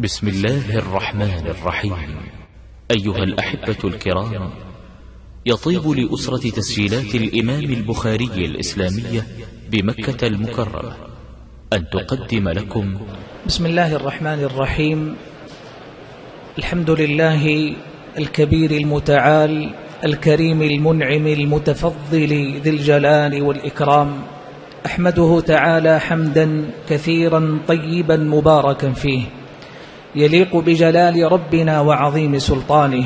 بسم الله الرحمن الرحيم. أيها الأحبة الكرام يطيب لأسرة تسجيلات الإمام البخاري الإسلامية بمكة المكرمة أن تقدم لكم بسم الله الرحمن الرحيم. الحمد لله الكبير المتعال الكريم المنعم المتفضل ذي الجلال والإكرام. أحمده تعالى حمدا كثيرا طيبا مباركا فيه. يليق بجلال ربنا وعظيم سلطانه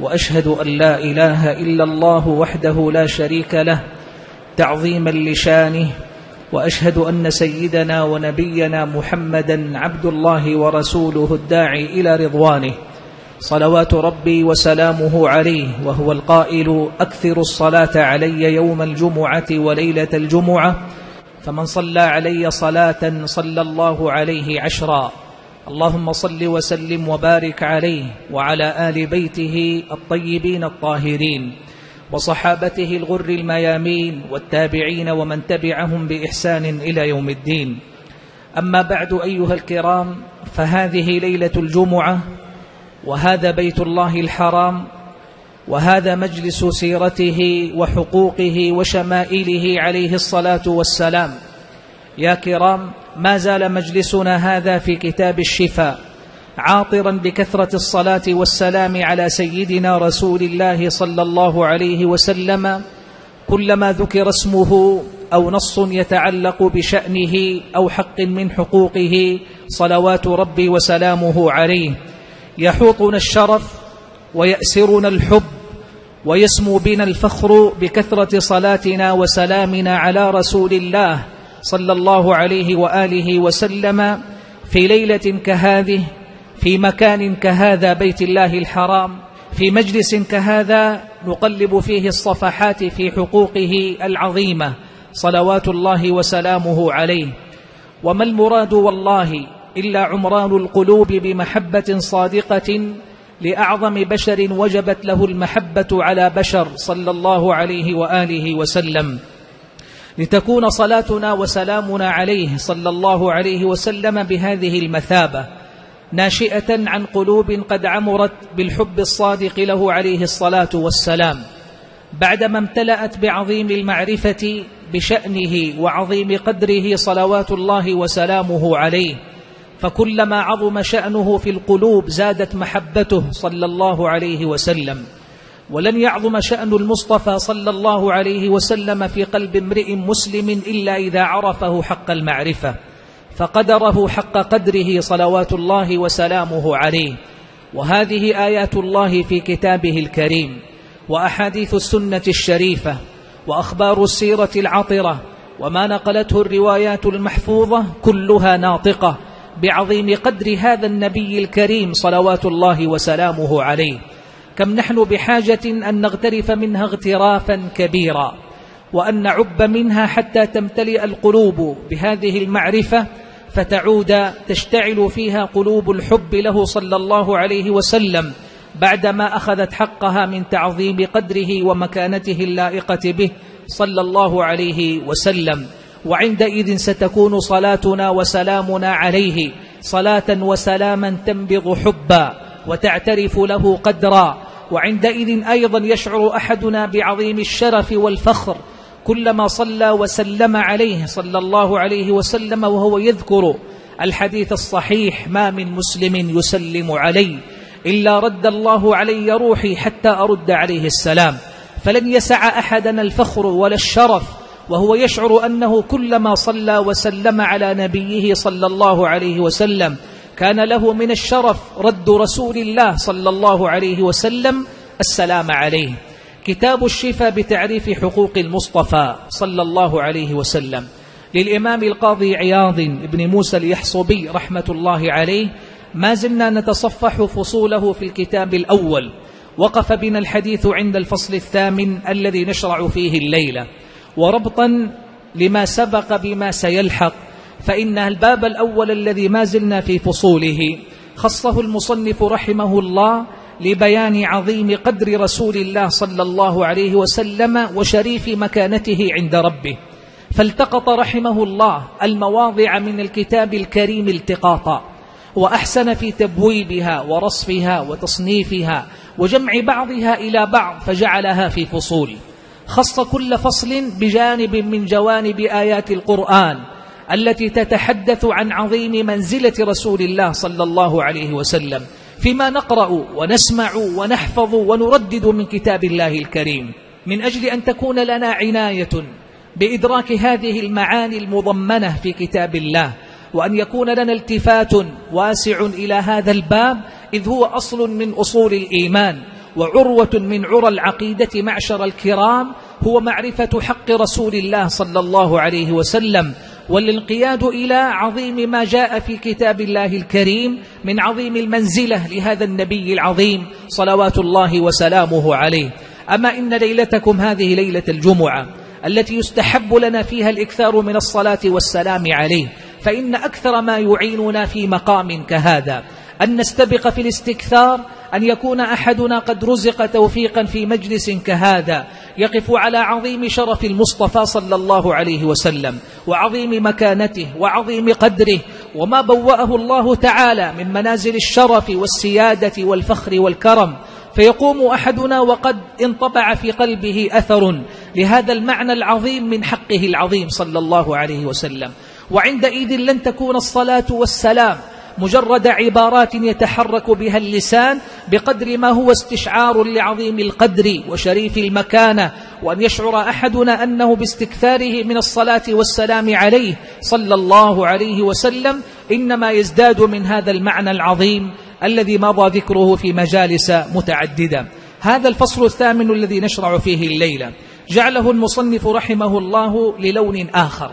وأشهد أن لا إله إلا الله وحده لا شريك له تعظيما لشانه وأشهد أن سيدنا ونبينا محمدا عبد الله ورسوله الداعي إلى رضوانه صلوات ربي وسلامه عليه وهو القائل أكثر الصلاة علي يوم الجمعة وليلة الجمعة فمن صلى علي صلاة صلى الله عليه عشرا. اللهم صل وسلم وبارك عليه وعلى آل بيته الطيبين الطاهرين وصحابته الغر الميامين والتابعين ومن تبعهم بإحسان إلى يوم الدين. أما بعد أيها الكرام فهذه ليلة الجمعة وهذا بيت الله الحرام وهذا مجلس سيرته وحقوقه وشمائله عليه الصلاة والسلام. يا كرام ما زال مجلسنا هذا في كتاب الشفاء عاطرا بكثرة الصلاة والسلام على سيدنا رسول الله صلى الله عليه وسلم كلما ذكر اسمه أو نص يتعلق بشأنه أو حق من حقوقه صلوات ربي وسلامه عليه. يحوطنا الشرف ويأسرنا الحب ويسمو بنا الفخر بكثرة صلاتنا وسلامنا على رسول الله. صلى الله عليه وآله وسلم في ليلة كهذه في مكان كهذا بيت الله الحرام في مجلس كهذا نقلب فيه الصفحات في حقوقه العظيمة صلوات الله وسلامه عليه. وما المراد والله إلا عمران القلوب بمحبة صادقة لأعظم بشر وجبت له المحبة على بشر صلى الله عليه وآله وسلم. لتكون صلاتنا وسلامنا عليه صلى الله عليه وسلم بهذه المثابة ناشئة عن قلوب قد عمرت بالحب الصادق له عليه الصلاة والسلام. بعدما امتلأت بعظيم المعرفة بشأنه وعظيم قدره صلوات الله وسلامه عليه فكلما عظم شأنه في القلوب زادت محبته صلى الله عليه وسلم. ولن يعظم شأن المصطفى صلى الله عليه وسلم في قلب امرئ مسلم إلا إذا عرفه حق المعرفة فقدره حق قدره صلوات الله وسلامه عليه. وهذه آيات الله في كتابه الكريم وأحاديث السنة الشريفة وأخبار السيرة العطرة وما نقلته الروايات المحفوظة كلها ناطقة بعظيم قدر هذا النبي الكريم صلوات الله وسلامه عليه. كم نحن بحاجة أن نغترف منها اغترافا كبيرا وأن نعب منها حتى تمتلئ القلوب بهذه المعرفة فتعود تشتعل فيها قلوب الحب له صلى الله عليه وسلم بعدما أخذت حقها من تعظيم قدره ومكانته اللائقة به صلى الله عليه وسلم. وعندئذ ستكون صلاتنا وسلامنا عليه صلاة وسلاما تنبض حبا. وتعترف له قدرا. وعندئذ أيضا يشعر أحدنا بعظيم الشرف والفخر. كلما صلى وسلم عليه صلى الله عليه وسلم وهو يذكر الحديث الصحيح ما من مسلم يسلم علي إلا رد الله علي روحي حتى أرد عليه السلام. فلن يسع أحدنا الفخر ولا الشرف. وهو يشعر أنه كلما صلى وسلم على نبيه صلى الله عليه وسلم كان له من الشرف رد رسول الله صلى الله عليه وسلم السلام عليه. كتاب الشفاء بتعريف حقوق المصطفى صلى الله عليه وسلم. للإمام القاضي عياض بن موسى اليحصبي رحمة الله عليه ما زلنا نتصفح فصوله في الكتاب الأول. وقف بنا الحديث عند الفصل الثامن الذي نشرع فيه الليلة. وربطا لما سبق بما سيلحق فإن الباب الأول الذي ما زلنا في فصوله. خصه المصنف رحمه الله لبيان عظيم قدر رسول الله صلى الله عليه وسلم وشريف مكانته عند ربه. فالتقط رحمه الله المواضع من الكتاب الكريم التقاطا وأحسن في تبويبها ورصفها وتصنيفها وجمع بعضها إلى بعض فجعلها في فصول. خص كل فصل بجانب من جوانب آيات القرآن التي تتحدث عن عظيم منزلة رسول الله صلى الله عليه وسلم فيما نقرأ ونسمع ونحفظ ونردد من كتاب الله الكريم. من أجل أن تكون لنا عناية بإدراك هذه المعاني المضمنة في كتاب الله وأن يكون لنا التفات واسع إلى هذا الباب إذ هو أصل من أصول الإيمان وعروة من عرى العقيدة معشر الكرام هو معرفة حق رسول الله صلى الله عليه وسلم والانقياد إلى عظيم ما جاء في كتاب الله الكريم من عظيم المنزلة لهذا النبي العظيم صلوات الله وسلامه عليه. أما إن ليلتكم هذه ليلة الجمعة التي يستحب لنا فيها الإكثار من الصلاة والسلام عليه فإن أكثر ما يعيننا في مقام كهذا أن نستبق في الاستكثار أن يكون أحدنا قد رزق توفيقا في مجلس كهذا. يقف على عظيم شرف المصطفى صلى الله عليه وسلم وعظيم مكانته وعظيم قدره وما بوأه الله تعالى من منازل الشرف والسيادة والفخر والكرم. فيقوم أحدنا وقد انطبع في قلبه أثر لهذا المعنى العظيم من حقه العظيم صلى الله عليه وسلم. وعندئذ لن تكون الصلاة والسلام مجرد عبارات يتحرك بها اللسان بقدر ما هو استشعار لعظيم القدر وشريف المكانة وأن يشعر أحدنا أنه باستكثاره من الصلاة والسلام عليه صلى الله عليه وسلم إنما يزداد من هذا المعنى العظيم الذي مضى ذكره في مجالس متعددة. هذا الفصل الثامن الذي نشرع فيه الليلة. جعله المصنف رحمه الله للون آخر.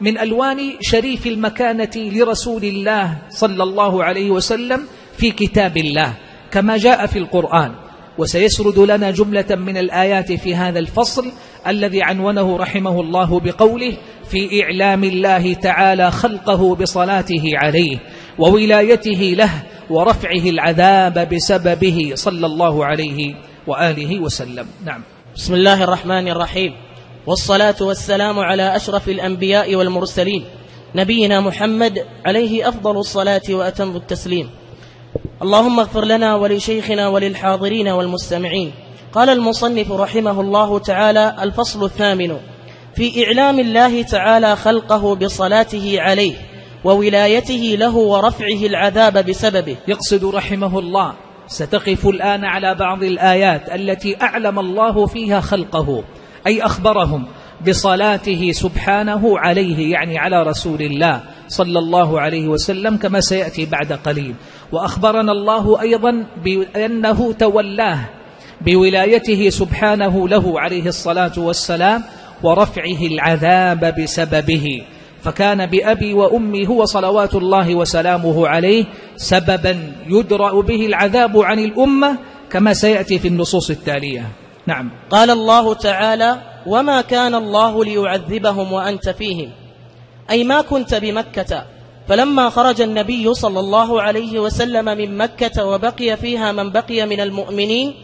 من ألوان شريف المكانة لرسول الله صلى الله عليه وسلم في كتاب الله كما جاء في القرآن. وسيسرد لنا جملة من الآيات في هذا الفصل الذي عنونه رحمه الله بقوله في إعلام الله تعالى خلقه بصلاته عليه وولايته له ورفعه العذاب بسببه صلى الله عليه وآله وسلم. نعم. بسم الله الرحمن الرحيم. والصلاة والسلام على أشرف الأنبياء والمرسلين نبينا محمد عليه أفضل الصلاة وأتم التسليم. اللهم اغفر لنا ولشيخنا وللحاضرين والمستمعين. قال المصنف رحمه الله تعالى الفصل الثامن في إعلام الله تعالى خلقه بصلاته عليه وولايته له ورفعه العذاب بسببه. يقصد رحمه الله ستقف الآن على بعض الآيات التي أعلم الله فيها خلقه. أي أخبرهم بصلاته سبحانه عليه يعني على رسول الله صلى الله عليه وسلم كما سيأتي بعد قليل. وأخبرنا الله أيضا بأنه تولاه بولايته سبحانه له عليه الصلاة والسلام ورفعه العذاب بسببه. فكان بأبي وأمي هو صلوات الله وسلامه عليه سببا يدرأ به العذاب عن الأمة كما سيأتي في النصوص التالية. نعم. قال الله تعالى وما كان الله ليعذبهم وأنت فيهم. أي ما كنت بمكة. فلما خرج النبي صلى الله عليه وسلم من مكة وبقي فيها من بقي من المؤمنين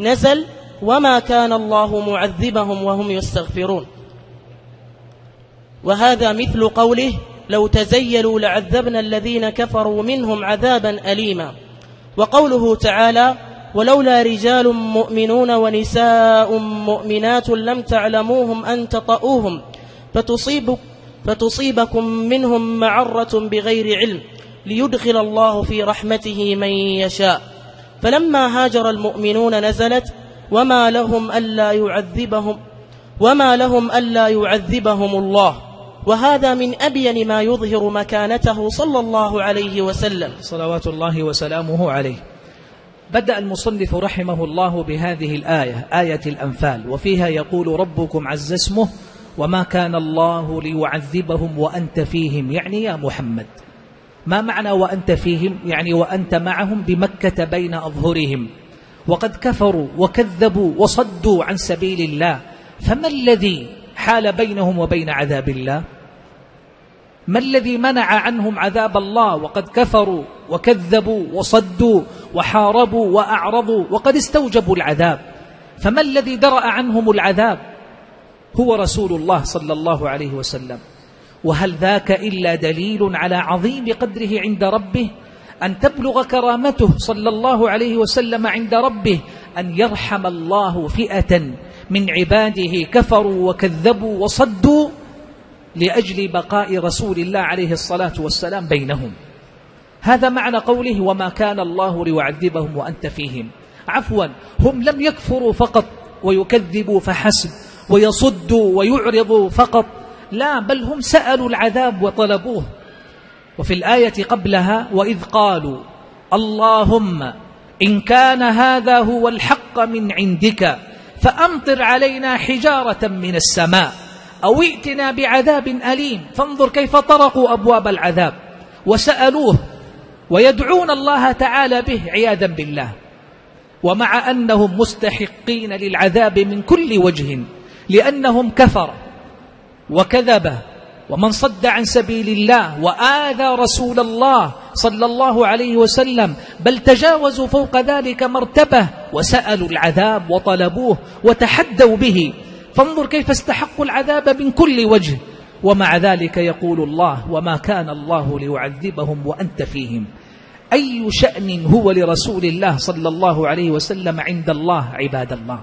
نزل وما كان الله معذبهم وهم يستغفرون. وهذا مثل قوله لو تزيلوا لعذبنا الذين كفروا منهم عذابا أليما. وقوله تعالى ولولا رجال مؤمنون ونساء مؤمنات لم تعلموهم أن تطؤوهم فتصيب فتصيبكم منهم معرة بغير علم ليدخل الله في رحمته من يشاء. فلما هاجر المؤمنون نزلت وما لهم ألا يعذبهم وما لهم ألا يعذبهم الله. وهذا من أبين ما يظهر مكانته صلى الله عليه وسلم. صلوات الله وسلامه عليه. بدأ المصنف رحمه الله بهذه الآية آية الأنفال وفيها يقول ربكم عز اسمه وما كان الله ليعذبهم وأنت فيهم. يعني يا محمد ما معنى وأنت فيهم؟ يعني وأنت معهم بمكة بين أظهرهم. وقد كفروا وكذبوا وصدوا عن سبيل الله فما الذي حال بينهم وبين عذاب الله؟ ما الذي منع عنهم عذاب الله وقد كفروا وكذبوا وصدوا وحاربوا وأعرضوا وقد استوجبوا العذاب؟ فما الذي درأ عنهم العذاب؟ هو رسول الله صلى الله عليه وسلم. وهل ذاك إلا دليل على عظيم قدره عند ربه أن تبلغ كرامته صلى الله عليه وسلم عند ربه أن يرحم الله فئة من عباده كفروا وكذبوا وصدوا لأجل بقاء رسول الله عليه الصلاة والسلام بينهم. هذا معنى قوله وما كان الله ليعذبهم وأنت فيهم. عفوا هم لم يكفروا فقط ويكذبوا فحسب ويصدوا ويعرضوا فقط لا بل هم سألوا العذاب وطلبوه. وفي الآية قبلها وإذ قالوا اللهم إن كان هذا هو الحق من عندك فأمطر علينا حجارة من السماء. أو ائتنا بعذاب أليم. فانظر كيف طرقوا أبواب العذاب وسألوه ويدعون الله تعالى به عياذا بالله. ومع أنهم مستحقين للعذاب من كل وجه لأنهم كفر وكذب ومن صد عن سبيل الله وآذى رسول الله صلى الله عليه وسلم بل تجاوزوا فوق ذلك مرتبة وسألوا العذاب وطلبوه وتحدوا به. فانظر كيف استحقوا العذاب من كل وجه. ومع ذلك يقول الله وما كان الله ليعذبهم وأنت فيهم. أي شأن هو لرسول الله صلى الله عليه وسلم عند الله عباد الله؟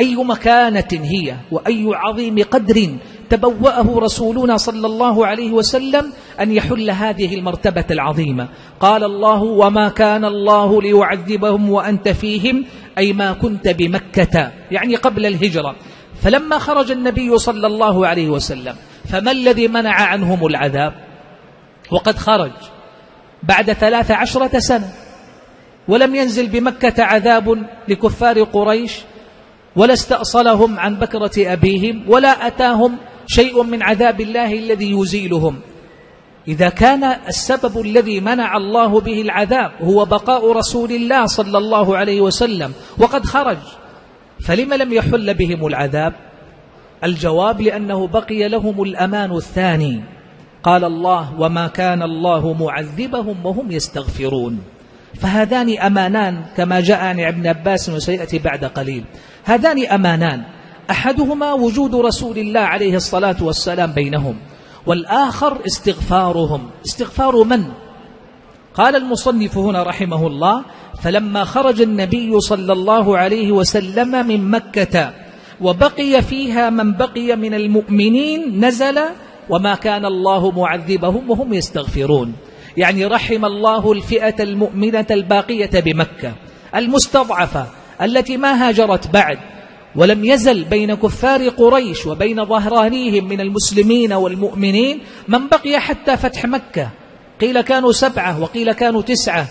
أي مكانة هي؟ وأي عظيم قدر تبوأه رسولنا صلى الله عليه وسلم أن يحل هذه المرتبة العظيمة؟ قال الله وما كان الله ليعذبهم وأنت فيهم. أي ما كنت بمكة يعني قبل الهجرة. فلما خرج النبي صلى الله عليه وسلم فما الذي منع عنهم العذاب؟ وقد خرج بعد ثلاث عشرة سنة ولم ينزل بمكة عذاب لكفار قريش ولا استأصلهم عن بكرة أبيهم ولا أتاهم شيء من عذاب الله الذي يزيلهم. إذا كان السبب الذي منع الله به العذاب هو بقاء رسول الله صلى الله عليه وسلم وقد خرج. فلم لم يحل بهم العذاب؟ الجواب لأنه بقي لهم الأمان الثاني. قال الله وما كان الله معذبهم وهم يستغفرون. فهذان أمانان كما جاء عن ابن عباس وسيأتي بعد قليل. هذان أمانان أحدهما وجود رسول الله عليه الصلاة والسلام بينهم والآخر استغفارهم. استغفار من؟ قال المصنف هنا رحمه الله فلما خرج النبي صلى الله عليه وسلم من مكة وبقي فيها من بقي من المؤمنين نزل وما كان الله معذبهم وهم يستغفرون. يعني رحم الله الفئة المؤمنة الباقية بمكة المستضعفة التي ما هاجرت بعد ولم يزل بين كفار قريش وبين ظهرانيهم من المسلمين والمؤمنين من بقي حتى فتح مكة. قيل كانوا سبعة وقيل كانوا تسعة.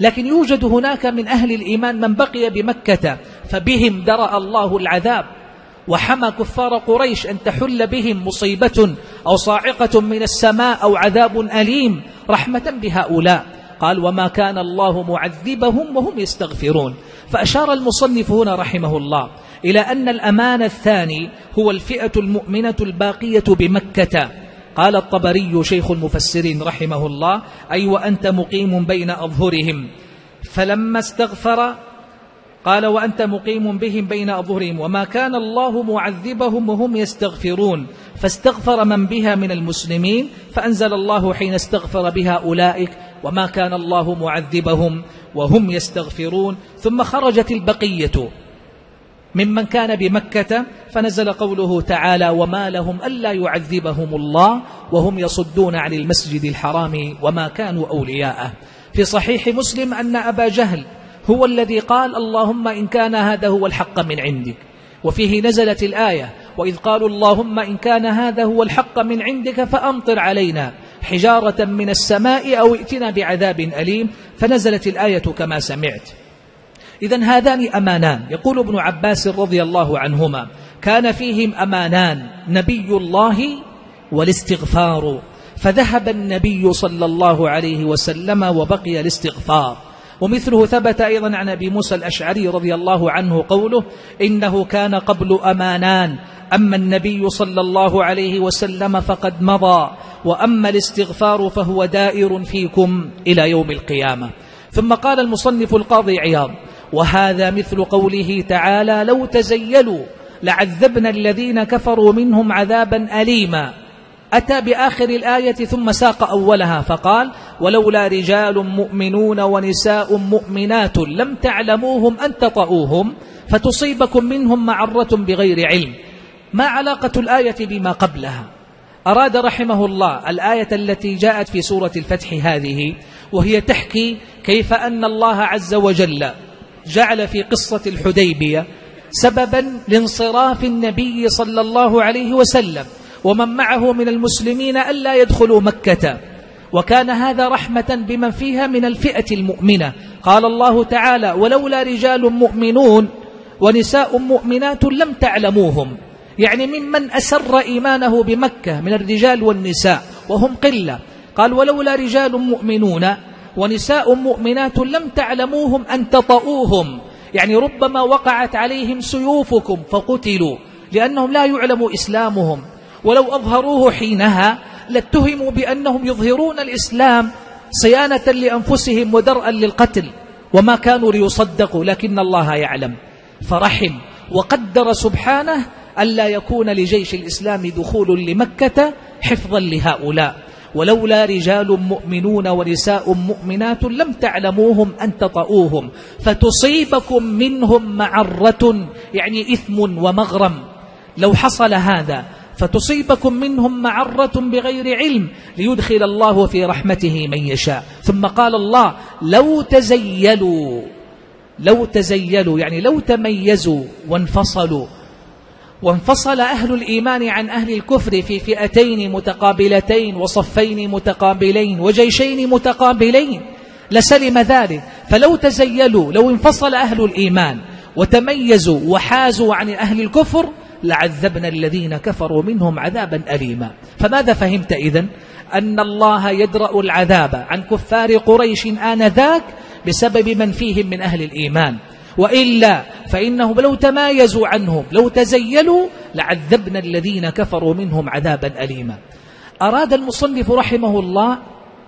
لكن يوجد هناك من أهل الإيمان من بقي بمكة فبهم درأ الله العذاب. وحمى كفار قريش أن تحل بهم مصيبة أو صاعقة من السماء أو عذاب أليم رحمة بهؤلاء. قال وما كان الله معذبهم وهم يستغفرون. فأشار المصنف هنا رحمه الله إلى أن الأمان الثاني هو الفئة المؤمنة الباقية بمكة. قال الطبري شيخ المفسرين رحمه الله أي وأنت مقيم بين أظهرهم. فلما استغفر قال وأنت مقيم بهم بين أظهرهم وما كان الله معذبهم وهم يستغفرون. فاستغفر من بها من المسلمين فأنزل الله حين استغفر بها أولئك وما كان الله معذبهم وهم يستغفرون. ثم خرجت البقية. ممن كان بمكة فنزل قوله تعالى وما لهم ألا يعذبهم الله وهم يصدون عن المسجد الحرام وما كانوا أولياءه. في صحيح مسلم أن أبا جهل هو الذي قال اللهم إن كان هذا هو الحق من عندك. وفيه نزلت الآية وإذ قالوا اللهم إن كان هذا هو الحق من عندك فأمطر علينا حجارة من السماء أو ائتنا بعذاب أليم. فنزلت الآية كما سمعت. إذا هذان أمانان. يقول ابن عباس رضي الله عنهما كان فيهم أمانان نبي الله والاستغفار. فذهب النبي صلى الله عليه وسلم وبقي الاستغفار. ومثله ثبت أيضا عن أبي موسى الأشعري رضي الله عنه قوله إنه كان قبل أمانان. أما النبي صلى الله عليه وسلم فقد مضى. وأما الاستغفار فهو دائر فيكم إلى يوم القيامة. ثم قال المصنف القاضي عياض وهذا مثل قوله تعالى لو تزيلوا لعذبنا الذين كفروا منهم عذابا أليما. أتى بآخر الآية ثم ساق أولها فقال ولولا رجال مؤمنون ونساء مؤمنات لم تعلموهم أن تطؤوهم فتصيبكم منهم معرة بغير علم. ما علاقة الآية بما قبلها؟ أراد رحمه الله الآية التي جاءت في سورة الفتح هذه وهي تحكي كيف أن الله عز وجل جعل في قصة الحديبية سببا لانصراف النبي صلى الله عليه وسلم ومن معه من المسلمين ألا يدخلوا مكة. وكان هذا رحمة بمن فيها من الفئة المؤمنة. قال الله تعالى ولولا رجال مؤمنون ونساء مؤمنات لم تعلموهم يعني ممن أسر إيمانه بمكة من الرجال والنساء وهم قلة. قال ولولا رجال مؤمنون ونساء مؤمنات لم تعلموهم أن تطؤوهم. يعني ربما وقعت عليهم سيوفكم فقتلوا لأنهم لا يعلم إسلامهم. ولو أظهروه حينها لاتهموا بأنهم يظهرون الإسلام صيانة لأنفسهم ودرءا للقتل. وما كانوا ليصدقوا لكن الله يعلم. فرحم. وقدر سبحانه ألا يكون لجيش الإسلام دخول لمكة حفظا لهؤلاء. ولولا رجال مؤمنون ونساء مؤمنات لم تعلموهم أن تطؤوهم فتصيبكم منهم معرة يعني إثم ومغرم. لو حصل هذا فتصيبكم منهم معرة بغير علم ليدخل الله في رحمته من يشاء. ثم قال الله لو تزيلوا لو تزيلوا يعني لو تميزوا وانفصلوا وانفصل أهل الإيمان عن أهل الكفر في فئتين متقابلتين وصفين متقابلين وجيشين متقابلين. لسلم ذلك. فلو تزيلوا لو انفصل أهل الإيمان وتميزوا وحازوا عن أهل الكفر لعذبنا الذين كفروا منهم عذابا أليما. فماذا فهمت إذن؟ أن الله يدرأ العذاب عن كفار قريش آنذاك بسبب من فيهم من أهل الإيمان. وإلا فإنهم لو تمايزوا عنهم لو تزيلوا لعذبنا الذين كفروا منهم عذابا أليما. أراد المصنف رحمه الله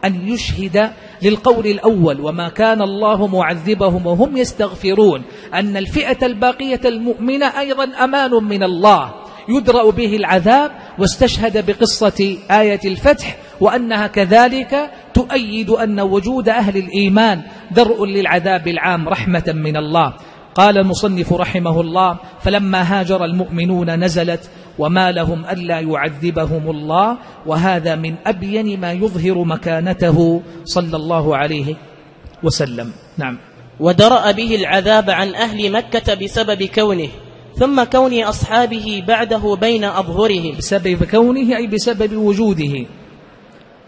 أن يشهد للقول الأول وما كان الله معذبهم وهم يستغفرون أن الفئة الباقية المؤمنة أيضا أمان من الله. يدرأ به العذاب واستشهد بقصة آية الفتح وأنها كذلك تؤيد أن وجود أهل الإيمان درء للعذاب العام رحمة من الله. قال المصنف رحمه الله فلما هاجر المؤمنون نزلت وما لهم ألا يعذبهم الله وهذا من أبين ما يظهر مكانته صلى الله عليه وسلم. نعم. ودرأ به العذاب عن أهل مكة بسبب كونه. ثم كون أصحابه بعده بين أظهرهم. بسبب كونه أي بسبب وجوده.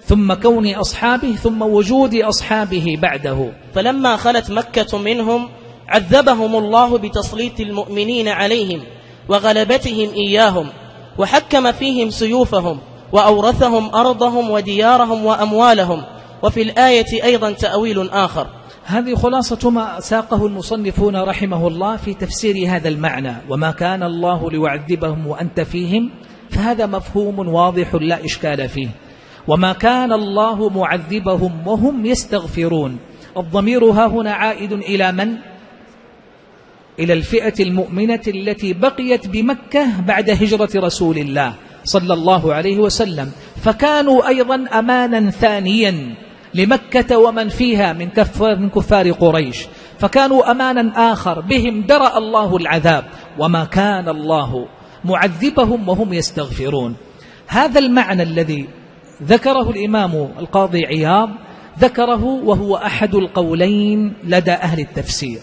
ثم كون أصحابه ثم وجود أصحابه بعده. فلما خلت مكة منهم عذبهم الله بتسليط المؤمنين عليهم وغلبتهم إياهم وحكم فيهم سيوفهم وأورثهم أرضهم وديارهم وأموالهم. وفي الآية أيضا تأويل آخر. هذه خلاصة ما ساقه المصنفون رحمه الله في تفسير هذا المعنى وما كان الله ليعذبهم وأنت فيهم فهذا مفهوم واضح لا إشكال فيه. وما كان الله معذبهم وهم يستغفرون. الضمير ها هنا عائد إلى من؟ إلى الفئة المؤمنة التي بقيت بمكة بعد هجرة رسول الله صلى الله عليه وسلم. فكانوا أيضا أمانا ثانيا. لمكة ومن فيها من كفار, قريش. فكانوا أمانا آخر بهم درأ الله العذاب وما كان الله معذبهم وهم يستغفرون. هذا المعنى الذي ذكره الإمام القاضي عياض ذكره وهو أحد القولين لدى أهل التفسير.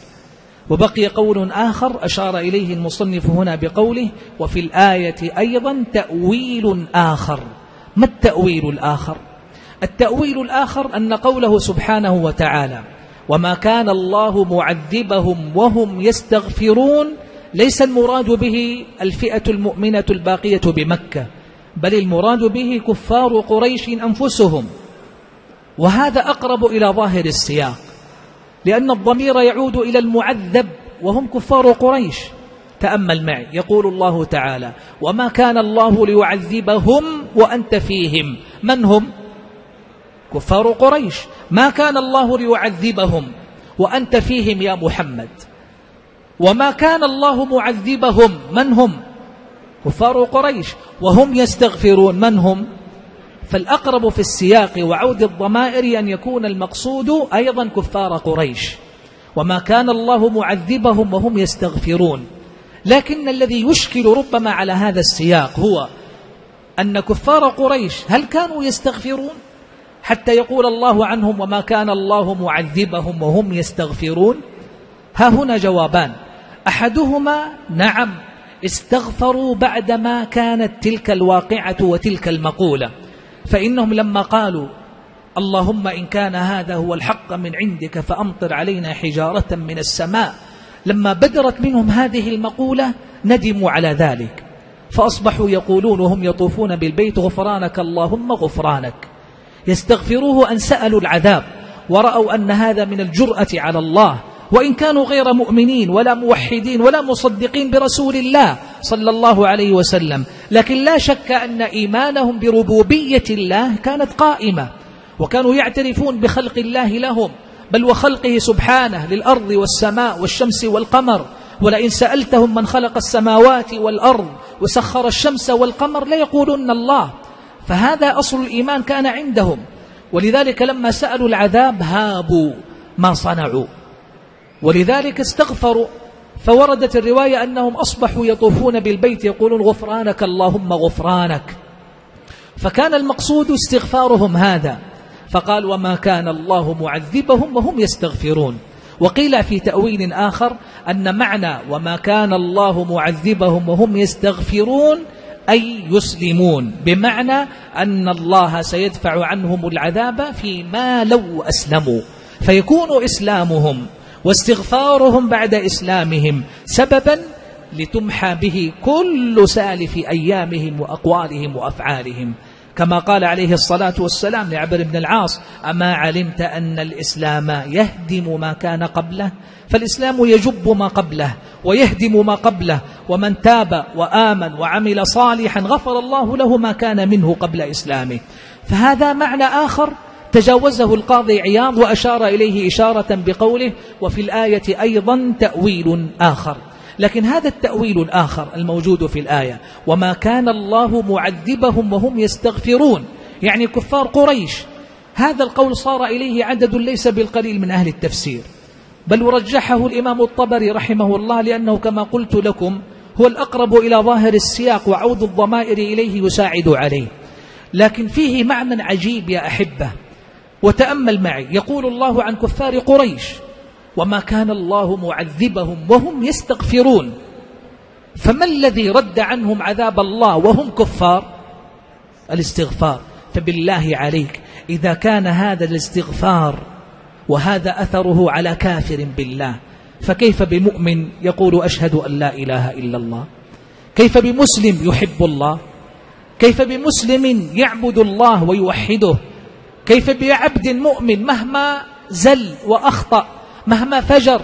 وبقي قول آخر أشار إليه المصنف هنا بقوله وفي الآية أيضا تأويل آخر. ما التأويل الآخر؟ التأويل الآخر أن قوله سبحانه وتعالى وما كان الله معذبهم وهم يستغفرون ليس المراد به الفئة المؤمنة الباقية بمكة بل المراد به كفار قريش أنفسهم. وهذا أقرب إلى ظاهر السياق لأن الضمير يعود إلى المعذب وهم كفار قريش. تأمل معي يقول الله تعالى وما كان الله ليعذبهم وأنت فيهم. من هم؟ كفار قريش. ما كان الله ليعذبهم وأنت فيهم يا محمد. وما كان الله معذبهم من هم؟ كفار قريش. وهم يستغفرون من هم؟ فالأقرب في السياق وعود الضمائر أن يكون المقصود أيضا كفار قريش. وما كان الله معذبهم وهم يستغفرون. لكن الذي يشكل ربما على هذا السياق هو أن كفار قريش هل كانوا يستغفرون؟ حتى يقول الله عنهم وما كان الله معذبهم وهم يستغفرون. ها هنا جوابان. أحدهما نعم استغفروا بعدما كانت تلك الواقعة وتلك المقولة. فإنهم لما قالوا اللهم إن كان هذا هو الحق من عندك فأمطر علينا حجارة من السماء لما بدرت منهم هذه المقولة ندموا على ذلك. فأصبحوا يقولون وهم يطوفون بالبيت غفرانك اللهم غفرانك. يستغفروه أن سألوا العذاب ورأوا أن هذا من الجرأة على الله. وإن كانوا غير مؤمنين ولا موحدين ولا مصدقين برسول الله صلى الله عليه وسلم. لكن لا شك أن إيمانهم بربوبية الله كانت قائمة. وكانوا يعترفون بخلق الله لهم. بل وخلقه سبحانه للأرض والسماء والشمس والقمر. ولئن سألتهم من خلق السماوات والأرض وسخر الشمس والقمر ليقولن الله. فهذا أصل الإيمان كان عندهم. ولذلك لما سألوا العذاب هابوا ما صنعوا. ولذلك استغفروا. فوردت الرواية أنهم أصبحوا يطوفون بالبيت يقولون غفرانك اللهم غفرانك. فكان المقصود استغفارهم هذا. فقال وما كان الله معذبهم وهم يستغفرون. وقيل في تأويل آخر أن معنى وما كان الله معذبهم وهم يستغفرون أي يسلمون بمعنى أن الله سيدفع عنهم العذاب فيما لو أسلموا. فيكون إسلامهم واستغفارهم بعد إسلامهم سببا لتمحى به كل سالف أيامهم وأقوالهم وأفعالهم. كما قال عليه الصلاة والسلام لعبر بن العاص أما علمت أن الإسلام يهدم ما كان قبله؟ فالإسلام يجب ما قبله ويهدم ما قبله ومن تاب وآمن وعمل صالحا غفر الله له ما كان منه قبل إسلامه. فهذا معنى آخر تجاوزه القاضي عياض وأشار إليه إشارة بقوله وفي الآية أيضا تأويل آخر. لكن هذا التأويل الآخر الموجود في الآية وما كان الله معذبهم وهم يستغفرون يعني كفار قريش. هذا القول صار إليه عدد ليس بالقليل من أهل التفسير. بل رجحه الإمام الطبري رحمه الله لأنه كما قلت لكم هو الأقرب إلى ظاهر السياق وعود الضمائر إليه يساعد عليه. لكن فيه معنى عجيب يا أحبة. وتأمل معي. يقول الله عن كفار قريش وما كان الله معذبهم وهم يستغفرون فما الذي رد عنهم عذاب الله وهم كفار؟ الاستغفار. فبالله عليك إذا كان هذا الاستغفار وهذا أثره على كافر بالله. فكيف بمؤمن يقول أشهد أن لا إله إلا الله؟ كيف بمسلم يحب الله؟ كيف بمسلم يعبد الله ويوحده؟ كيف بعبد مؤمن مهما زل وأخطأ مهما فجر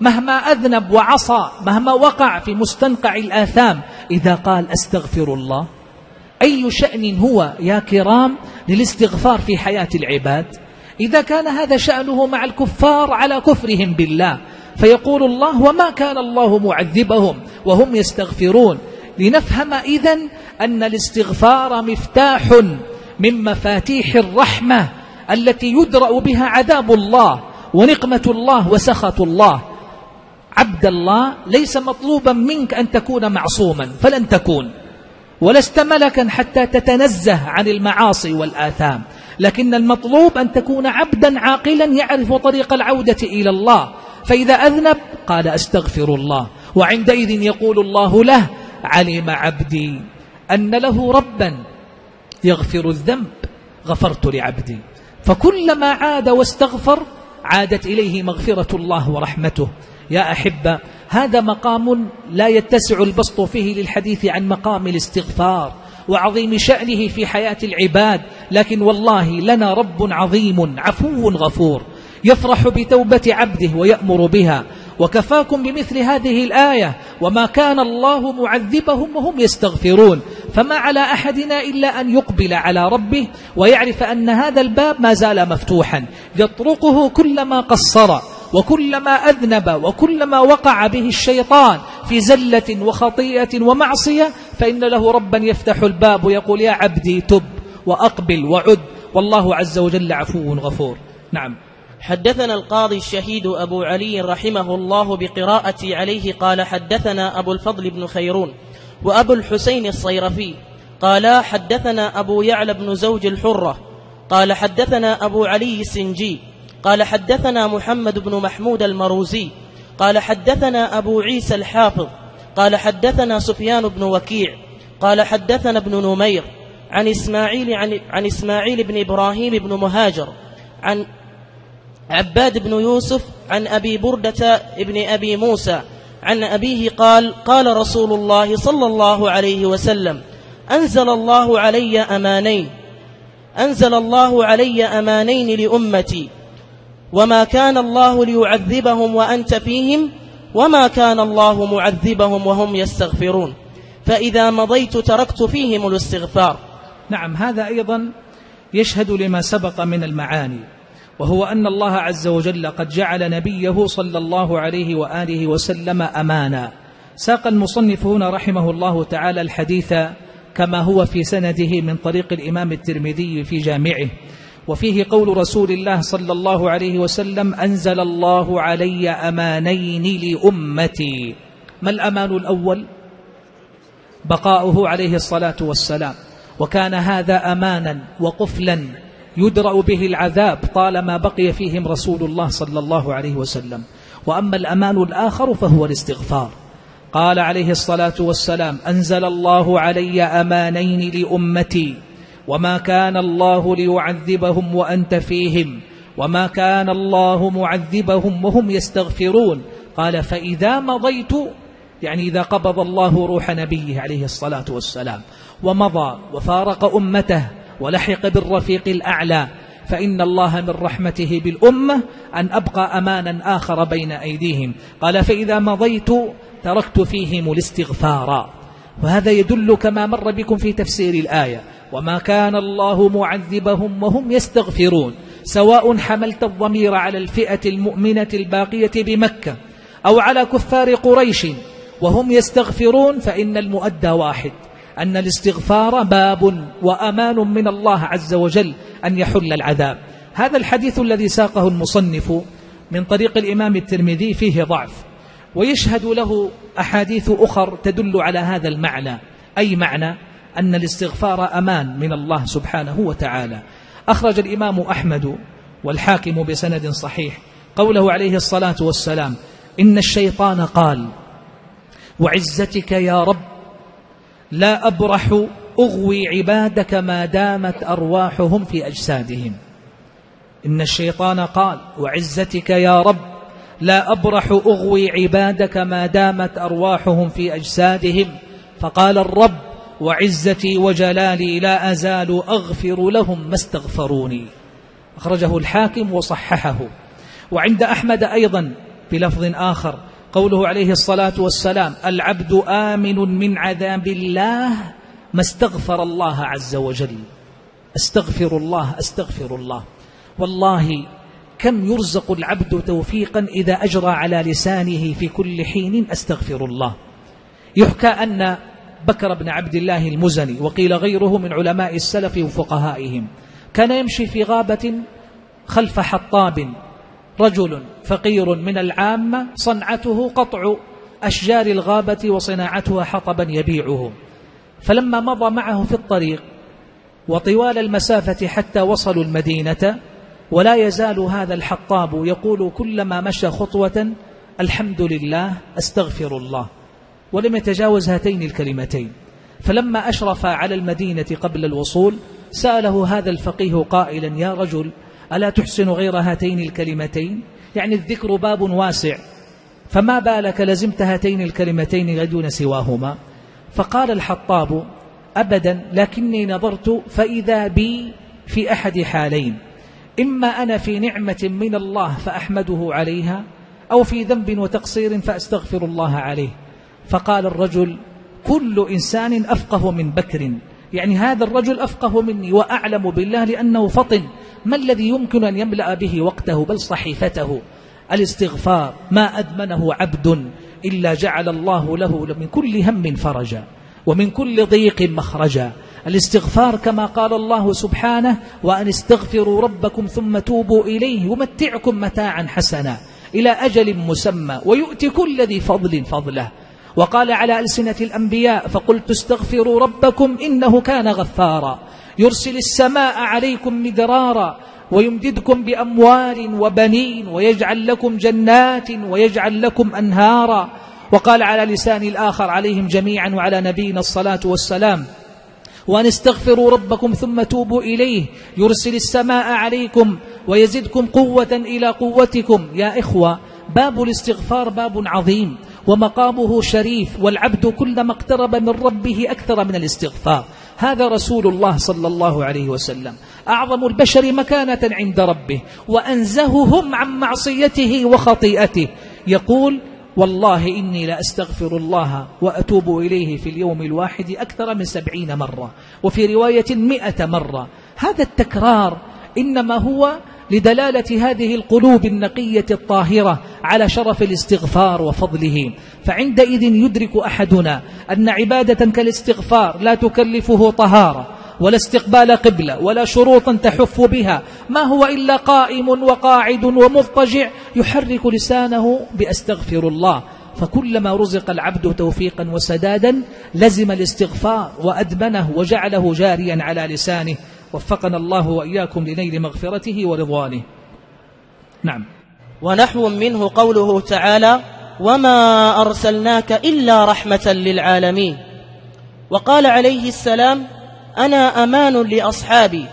مهما أذنب وعصى مهما وقع في مستنقع الآثام إذا قال أستغفر الله؟ أي شأن هو يا كرام للاستغفار في حياة العباد؟ إذا كان هذا شأنه مع الكفار على كفرهم بالله فيقول الله وما كان الله معذبهم وهم يستغفرون. لنفهم إذن أن الاستغفار مفتاح من مفاتيح الرحمة التي يدرأ بها عذاب الله ونقمة الله وسخط الله. عبد الله ليس مطلوبا منك أن تكون معصوما فلن تكون. ولست ملكا حتى تتنزه عن المعاصي والآثام. لكن المطلوب أن تكون عبدا عاقلا يعرف طريق العودة إلى الله. فإذا أذنب قال أستغفر الله. وعندئذ يقول الله له علم عبدي أن له ربا يغفر الذنب غفرت لعبدي. فكلما عاد واستغفر عادت إليه مغفرة الله ورحمته. يا أحبة هذا مقام لا يتسع البسط فيه للحديث عن مقام الاستغفار وعظيم شأنه في حياة العباد. لكن والله لنا رب عظيم عفو غفور. يفرح بتوبة عبده ويأمر بها. وكفاكم بمثل هذه الآية وما كان الله معذبهم وهم يستغفرون. فما على أحدنا إلا أن يقبل على ربه ويعرف أن هذا الباب ما زال مفتوحا. يطرقه كلما قصر وكلما أذنب وكلما وقع به الشيطان في زلة وخطيئة ومعصية فإن له ربا يفتح الباب ويقول يا عبدي تب وأقبل وعد. والله عز وجل عفو غفور. نعم. حدثنا القاضي الشهيد أبو علي رحمه الله بقراءتي عليه قال حدثنا أبو الفضل بن خيرون وأبو الحسين الصيرفي قال حدثنا أبو يعلى بن زوج الحرة قال حدثنا أبو علي السنجي قال حدثنا محمد بن محمود المروزي قال حدثنا أبو عيسى الحافظ قال حدثنا سفيان بن وكيع قال حدثنا ابن نمير عن إسماعيل عن, عن إسماعيل بن إبراهيم بن مهاجر عن عباد بن يوسف عن أبي بردة ابن أبي موسى عن أبيه قال قال رسول الله صلى الله عليه وسلم أنزل الله علي أمانين أنزل الله علي أمانين لأمتي وما كان الله ليعذبهم وأنت فيهم وما كان الله معذبهم وهم يستغفرون. فإذا مضيت تركت فيهم الاستغفار. نعم هذا أيضا يشهد لما سبق من المعاني. وهو أن الله عز وجل قد جعل نبيه صلى الله عليه وآله وسلم أمانا. ساق المصنف هنا رحمه الله تعالى الحديث كما هو في سنده من طريق الإمام الترمذي في جامعه. وفيه قول رسول الله صلى الله عليه وسلم أنزل الله علي أمانين لأمتي. ما الأمان الأول؟ بقاؤه عليه الصلاة والسلام. وكان هذا أمانا وقفلا يدرأ به العذاب طالما بقي فيهم رسول الله صلى الله عليه وسلم. وأما الأمان الآخر فهو الاستغفار. قال عليه الصلاة والسلام أنزل الله علي أمانين لأمتي وما كان الله ليعذبهم وأنت فيهم وما كان الله معذبهم وهم يستغفرون. قال فإذا مضيت يعني إذا قبض الله روح نبيه عليه الصلاة والسلام ومضى وفارق أمته ولحق بالرفيق الأعلى. فإن الله من رحمته بالأمة أن أبقى أمانا آخر بين أيديهم. قال فإذا مضيت تركت فيهم الاستغفار. وهذا يدل كما مر بكم في تفسير الآية. وما كان الله معذبهم وهم يستغفرون. سواء حملت الضمير على الفئة المؤمنة الباقية بمكة أو على كفار قريش وهم يستغفرون فإن المؤدى واحد. أن الاستغفار باب وأمان من الله عز وجل أن يحل العذاب. هذا الحديث الذي ساقه المصنف من طريق الإمام الترمذي فيه ضعف ويشهد له أحاديث أخر تدل على هذا المعنى. أي معنى؟ أن الاستغفار أمان من الله سبحانه وتعالى. أخرج الإمام أحمد والحاكم بسند صحيح قوله عليه الصلاة والسلام إن الشيطان قال وعزتك يا رب لا أبرح أغوي عبادك ما دامت أرواحهم في أجسادهم. إن الشيطان قال وعزتك يا رب لا أبرح أغوي عبادك ما دامت أرواحهم في أجسادهم. فقال الرب وعزتي وجلالي لا أزال أغفر لهم ما استغفروني. أخرجه الحاكم وصححه. وعند أحمد أيضا بلفظ آخر قوله عليه الصلاة والسلام العبد آمن من عذاب الله ما استغفر الله عز وجل. أستغفر الله أستغفر الله. والله كم يرزق العبد توفيقا إذا أجرى على لسانه في كل حين أستغفر الله. يحكى أن بكر بن عبد الله المزني وقيل غيره من علماء السلف وفقهائهم كان يمشي في غابة خلف حطاب رجل فقير من العامة صنعته قطع أشجار الغابة وصناعتها حطبا يبيعه. فلما مضى معه في الطريق وطوال المسافة حتى وصلوا المدينة ولا يزال هذا الحطاب يقول كلما مشى خطوة الحمد لله أستغفر الله. ولم يتجاوز هاتين الكلمتين. فلما أشرف على المدينة قبل الوصول سأله هذا الفقيه قائلا يا رجل ألا تحسن غير هاتين الكلمتين؟ يعني الذكر باب واسع. فما بالك لزمت هاتين الكلمتين دون سواهما؟ فقال الحطاب أبدا لكني نظرت فإذا بي في أحد حالين. إما أنا في نعمة من الله فأحمده عليها أو في ذنب وتقصير فأستغفر الله عليه. فقال الرجل كل إنسان أفقه من بكر. يعني هذا الرجل أفقه مني وأعلم بالله لأنه فطن. ما الذي يمكن أن يملأ به وقته؟ بل صحيفته. الاستغفار. ما أدمنه عبد إلا جعل الله له من كل هم فرجا ومن كل ضيق مخرجا. الاستغفار كما قال الله سبحانه وأن استغفروا ربكم ثم توبوا إليه يمتعكم متاعا حسنا إلى أجل مسمى ويؤتي كل ذي فضل فضله. وقال على ألسنة الأنبياء فقلت استغفروا ربكم إنه كان غفارا. يرسل السماء عليكم مدرارا ويمددكم بأموال وبنين ويجعل لكم جنات ويجعل لكم أنهارا. وقال على لسان الآخر عليهم جميعا وعلى نبينا الصلاة والسلام وأن استغفروا ربكم ثم توبوا إليه يرسل السماء عليكم ويزدكم قوة إلى قوتكم. يا إخوة باب الاستغفار باب عظيم ومقامه شريف والعبد كلما اقترب من ربه أكثر من الاستغفار. هذا رسول الله صلى الله عليه وسلم. أعظم البشر مكانة عند ربه وأنزههم عن معصيته وخطيئته. يقول والله إني لأستغفر الله وأتوب إليه في اليوم الواحد أكثر من سبعين مرة وفي رواية مئة مرة. هذا التكرار إنما هو لدلالة هذه القلوب النقية الطاهرة على شرف الاستغفار وفضله. فعندئذ يدرك أحدنا أن عبادة كالاستغفار لا تكلفه طهارة ولا استقبال قبلة ولا شروطا تحف بها. ما هو إلا قائم وقاعد ومضطجع يحرك لسانه بأستغفر الله. فكلما رزق العبد توفيقا وسدادا لزم الاستغفار وأدمنه وجعله جاريا على لسانه. وفقنا الله وإياكم لنيل مغفرته ورضوانه. نعم. ونحو منه قوله تعالى وما أرسلناك إلا رحمة للعالمين وقال عليه السلام أنا أمان لأصحابي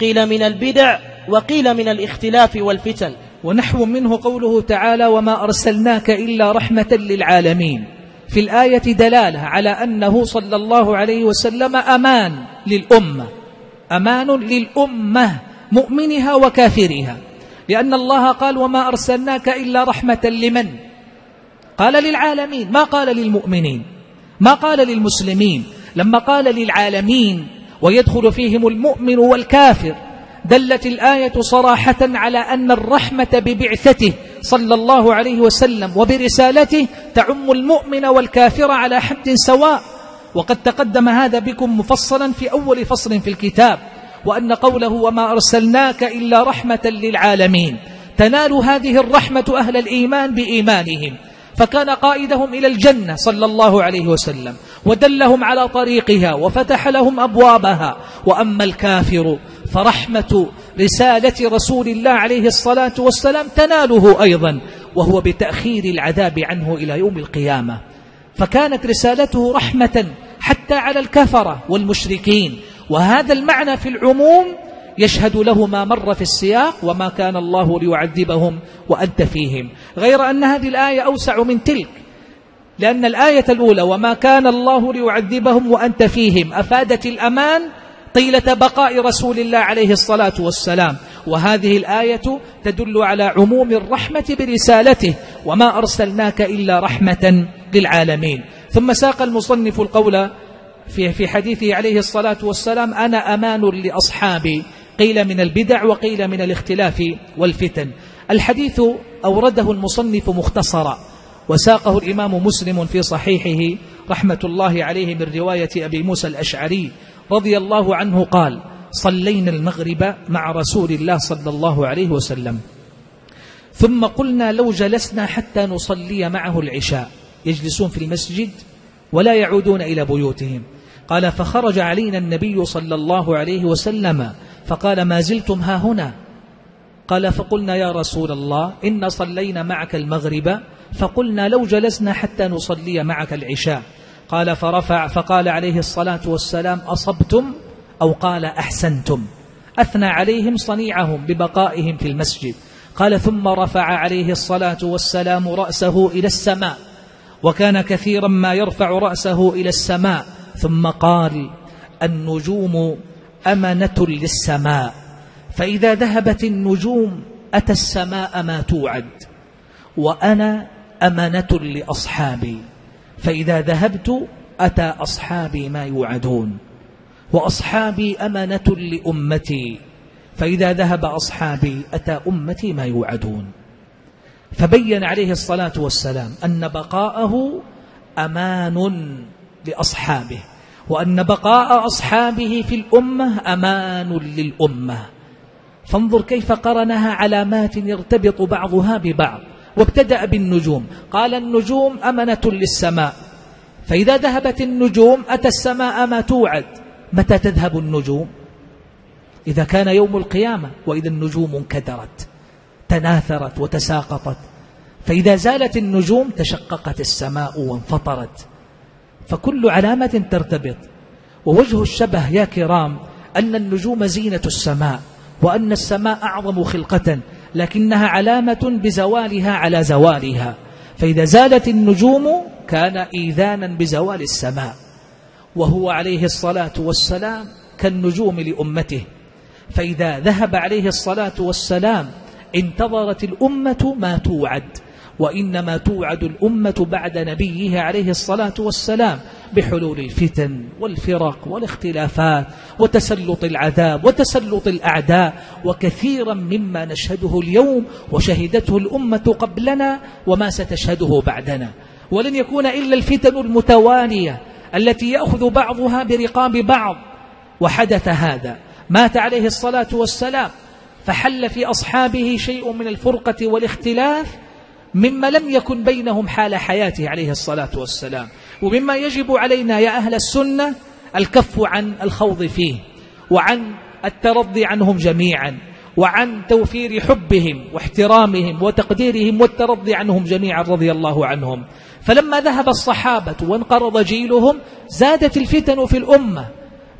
قيل من البدع وقيل من الاختلاف والفتن ونحو منه قوله تعالى وما أرسلناك إلا رحمة للعالمين في الآية دلالة على أنه صلى الله عليه وسلم أمان للأمة أمان للأمة مؤمنها وكافرها لأن الله قال وما أرسلناك إلا رحمة لمن؟ قال للعالمين ما قال للمؤمنين؟ ما قال للمسلمين؟ لما قال للعالمين ويدخل فيهم المؤمن والكافر دلت الآية صراحة على أن الرحمة ببعثته صلى الله عليه وسلم وبرسالته تعم المؤمن والكافر على حد سواء. وقد تقدم هذا بكم مفصلا في أول فصل في الكتاب وأن قوله وما أرسلناك إلا رحمة للعالمين. تنال هذه الرحمة أهل الإيمان بإيمانهم. فكان قائدهم إلى الجنة صلى الله عليه وسلم ودلهم على طريقها وفتح لهم أبوابها وأما الكافر فرحمة رسالة رسول الله عليه الصلاة والسلام تناله أيضا وهو بتأخير العذاب عنه إلى يوم القيامة. فكانت رسالته رحمة حتى على الكفرة والمشركين وهذا المعنى في العموم يشهد له ما مر في السياق وما كان الله ليعذبهم وأنت فيهم. غير أن هذه الآية أوسع من تلك. لأن الآية الأولى وما كان الله ليعذبهم وأنت فيهم أفادت الأمان طيلة بقاء رسول الله عليه الصلاة والسلام. وهذه الآية تدل على عموم الرحمة برسالته وما أرسلناك إلا رحمة للعالمين. ثم ساق المصنف القول في في حديثه عليه الصلاة والسلام أنا أمان لأصحابي. قيل من البدع وقيل من الاختلاف والفتن. الحديث أورده المصنف مختصرا وساقه الإمام مسلم في صحيحه رحمة الله عليه من رواية أبي موسى الأشعري رضي الله عنه قال صلينا المغرب مع رسول الله صلى الله عليه وسلم. ثم قلنا لو جلسنا حتى نصلي معه العشاء. يجلسون في المسجد ولا يعودون إلى بيوتهم. قال فخرج علينا النبي صلى الله عليه وسلم فقال ما زلتم ها هنا. قال فقلنا يا رسول الله إن صلينا معك المغرب فقلنا لو جلسنا حتى نصلي معك العشاء. قال فرفع فقال عليه الصلاة والسلام أصبتم أو قال أحسنتم. أثنى عليهم صنيعهم ببقائهم في المسجد. قال ثم رفع عليه الصلاة والسلام رأسه إلى السماء. وكان كثيرا ما يرفع رأسه إلى السماء. ثم قال النجوم أمنة للسماء فإذا ذهبت النجوم أتى السماء ما توعد وأنا أمنة لأصحابي فإذا ذهبت أتى أصحابي ما يوعدون وأصحابي أمنة لأمتي فإذا ذهب أصحابي أتى أمتي ما يوعدون. فبين عليه الصلاة والسلام أن بقاءه أمان لأصحابه. وأن بقاء أصحابه في الأمة أمان للأمة. فانظر كيف قرنها علامات يرتبط بعضها ببعض وابتدأ بالنجوم. قال النجوم أمنة للسماء. فإذا ذهبت النجوم أتى السماء ما توعد. متى تذهب النجوم؟ إذا كان يوم القيامة وإذا النجوم انكدرت تناثرت وتساقطت. فإذا زالت النجوم تشققت السماء وانفطرت. فكل علامة ترتبط. ووجه الشبه يا كرام أن النجوم زينة السماء وأن السماء أعظم خلقة لكنها علامة بزوالها على زوالها. فإذا زالت النجوم كان إيذانا بزوال السماء. وهو عليه الصلاة والسلام كالنجوم لأمته. فإذا ذهب عليه الصلاة والسلام انتظرت الأمة ما توعد. وإنما توعد الأمة بعد نبيه عليه الصلاة والسلام بحلول الفتن والفرق والاختلافات وتسلط العذاب وتسلط الأعداء وكثيرا مما نشهده اليوم وشهدته الأمة قبلنا وما ستشهده بعدنا. ولن يكون إلا الفتن المتوالية التي يأخذ بعضها برقاب بعض. وحدث هذا. مات عليه الصلاة والسلام. فحل في أصحابه شيء من الفرقة والاختلاف مما لم يكن بينهم حال حياته عليه الصلاة والسلام. ومما يجب علينا يا أهل السنة الكف عن الخوض فيه وعن الترضي عنهم جميعا وعن توفير حبهم واحترامهم وتقديرهم والترضي عنهم جميعا رضي الله عنهم. فلما ذهب الصحابة وانقرض جيلهم زادت الفتن في الأمة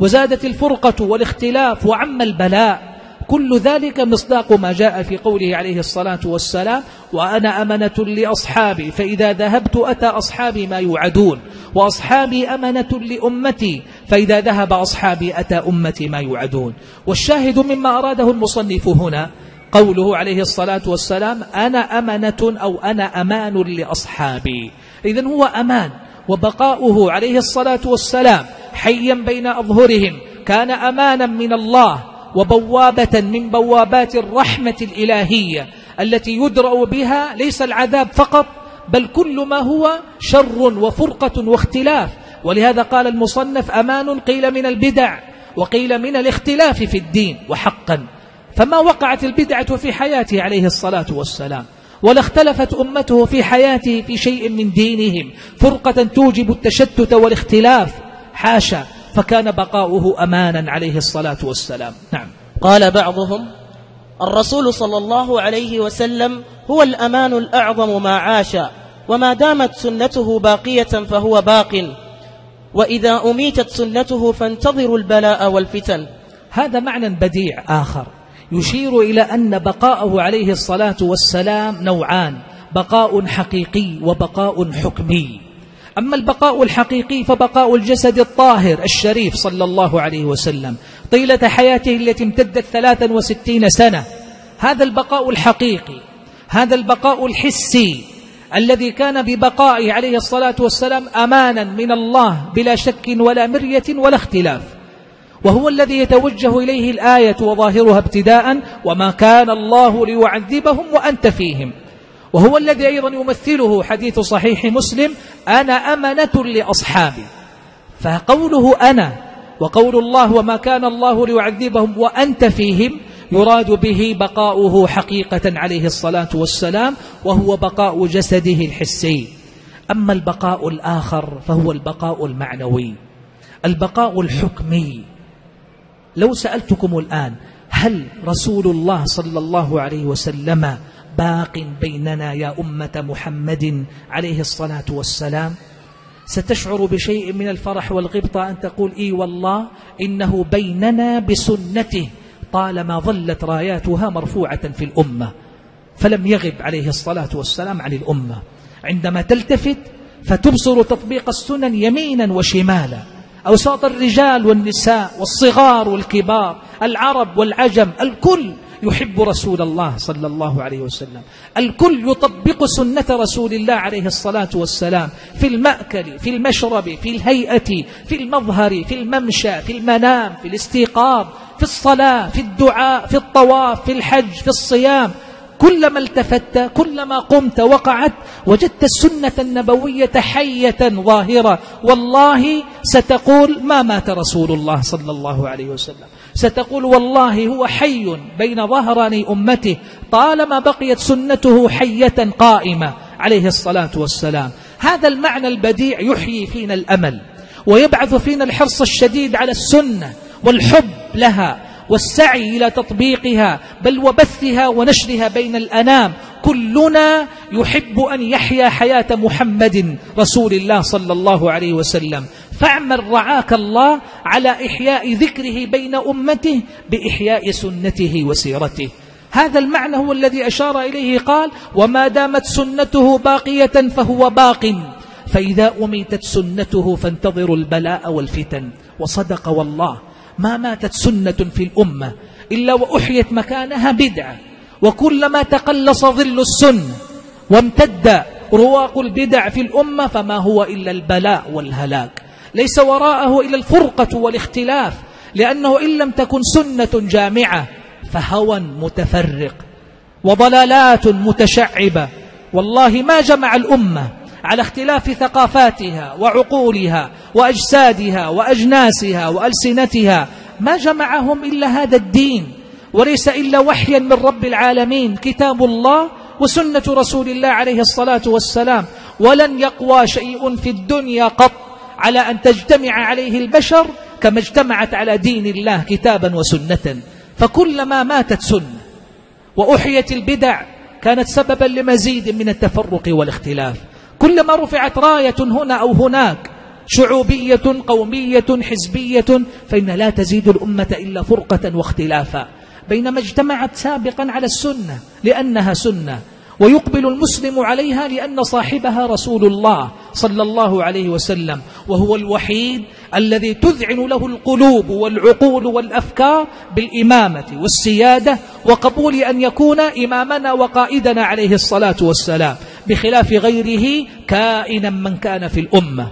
وزادت الفرقة والاختلاف وعم البلاء كل ذلك مصداق ما جاء في قوله عليه الصلاة والسلام وأنا أمنة لأصحابي فإذا ذهبت أتى أصحابي ما يوعدون وأصحابي أمنة لأمتي فإذا ذهب أصحابي أتى أمتي ما يوعدون. والشاهد مما أراده المصنف هنا قوله عليه الصلاة والسلام أنا أمنة أو أنا أمان لأصحابي. إذن هو أمان وبقاؤه عليه الصلاة والسلام حيا بين أظهرهم كان أمانا من الله وبوابة من بوابات الرحمة الإلهية التي يدرأ بها ليس العذاب فقط بل كل ما هو شر وفرقة واختلاف. ولهذا قال المصنف أمان قيل من البدع وقيل من الاختلاف في الدين وحقا. فما وقعت البدعة في حياته عليه الصلاة والسلام؟ ولا اختلفت أمته في حياته في شيء من دينهم؟ فرقة توجب التشتت والاختلاف. حاشا فكان بقاؤه أمانا عليه الصلاة والسلام. نعم. قال بعضهم الرسول صلى الله عليه وسلم هو الأمان الأعظم ما عاش وما دامت سنته باقية فهو باق وإذا أميتت سنته فانتظروا البلاء والفتن. هذا معنى بديع آخر. يشير إلى أن بقاءه عليه الصلاة والسلام نوعان بقاء حقيقي وبقاء حكمي. أما البقاء الحقيقي فبقاء الجسد الطاهر الشريف صلى الله عليه وسلم. طيلة حياته التي امتدت ثلاثا وستين سنة. هذا البقاء الحقيقي هذا البقاء الحسي الذي كان ببقائه عليه الصلاة والسلام أمانا من الله بلا شك ولا مرية ولا اختلاف. وهو الذي يتوجه إليه الآية وظاهرها ابتداء وما كان الله ليعذبهم وأنت فيهم وهو الذي أيضا يمثله حديث صحيح مسلم أنا أمنة لأصحابي. فقوله أنا وقول الله وما كان الله ليعذبهم وأنت فيهم يراد به بقاؤه حقيقة عليه الصلاة والسلام وهو بقاء جسده الحسي. أما البقاء الآخر فهو البقاء المعنوي البقاء الحكمي. لو سألتكم الآن هل رسول الله صلى الله عليه وسلم باق بيننا يا أمة محمد عليه الصلاة والسلام. ستشعر بشيء من الفرح والغبطة أن تقول إي والله إنه بيننا بسنته طالما ظلت راياتها مرفوعة في الأمة. فلم يغب عليه الصلاة والسلام عن الأمة. عندما تلتفت فتبصر تطبيق السنن يمينا وشمالا. أوساط الرجال والنساء والصغار والكبار العرب والعجم الكل يحب رسول الله صلى الله عليه وسلم. الكل يطبق سنة رسول الله عليه الصلاة والسلام في المأكل في المشرب في الهيئة في المظهر في الممشى في المنام في الاستيقاظ في الصلاة في الدعاء في الطواف في الحج في الصيام. كلما التفت كلما قمت وقعت وجدت السنة النبوية حية ظاهرة. والله ستقول ما مات رسول الله صلى الله عليه وسلم. ستقول والله هو حي بين ظهراني أمته طالما بقيت سنته حية قائمة عليه الصلاة والسلام. هذا المعنى البديع يحيي فينا الأمل ويبعث فينا الحرص الشديد على السنة والحب لها. والسعي إلى تطبيقها بل وبثها ونشرها بين الأنام. كلنا يحب أن يحيا حياة محمد رسول الله صلى الله عليه وسلم. فاعمل رعاك الله على إحياء ذكره بين أمته بإحياء سنته وسيرته. هذا المعنى هو الذي أشار إليه قال وما دامت سنته باقية فهو باق. فإذا أميتت سنته فانتظروا البلاء والفتن. وصدق والله. ما ماتت سنة في الأمة إلا وأحيت مكانها بدعة. وكلما تقلص ظل السنة وامتد رواق البدع في الأمة فما هو إلا البلاء والهلاك. ليس وراءه إلا الفرقة والاختلاف لأنه إن لم تكن سنة جامعة فهوى متفرق وضلالات متشعبة. والله ما جمع الأمة على اختلاف ثقافاتها وعقولها وأجسادها وأجناسها وألسنتها. ما جمعهم إلا هذا الدين وليس إلا وحيا من رب العالمين. كتاب الله وسنة رسول الله عليه الصلاة والسلام. ولن يقوى شيء في الدنيا قط على أن تجتمع عليه البشر كما اجتمعت على دين الله كتابا وسنة. فكلما ماتت سنة وأحيت البدع كانت سببا لمزيد من التفرق والاختلاف. كلما رفعت راية هنا أو هناك شعوبية قومية حزبية فإن لا تزيد الأمة إلا فرقة واختلافا. بينما اجتمعت سابقا على السنة لأنها سنة ويقبل المسلم عليها لأن صاحبها رسول الله صلى الله عليه وسلم وهو الوحيد الذي تذعن له القلوب والعقول والأفكار بالإمامة والسيادة وقبول أن يكون إمامنا وقائدنا عليه الصلاة والسلام. بخلاف غيره كائنا من كان في الأمة.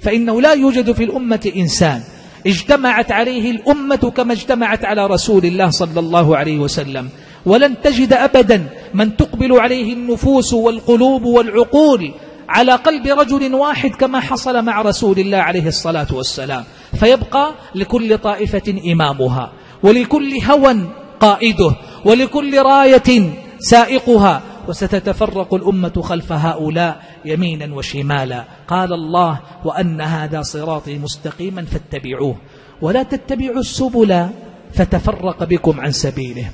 فإنه لا يوجد في الأمة إنسان. اجتمعت عليه الأمة كما اجتمعت على رسول الله صلى الله عليه وسلم. ولن تجد أبدا من تقبل عليه النفوس والقلوب والعقول على قلب رجل واحد كما حصل مع رسول الله عليه الصلاة والسلام. فيبقى لكل طائفة إمامها ولكل هوى قائده ولكل راية سائقها وستتفرق الأمة خلف هؤلاء يمينا وشمالا. قال الله وأن هذا صراطي مستقيما فاتبعوه. ولا تتبعوا السبل فتفرق بكم عن سبيله.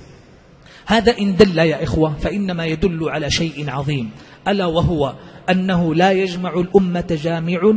هذا إن دل يا إخوة فإنما يدل على شيء عظيم. ألا وهو أنه لا يجمع الأمة جامع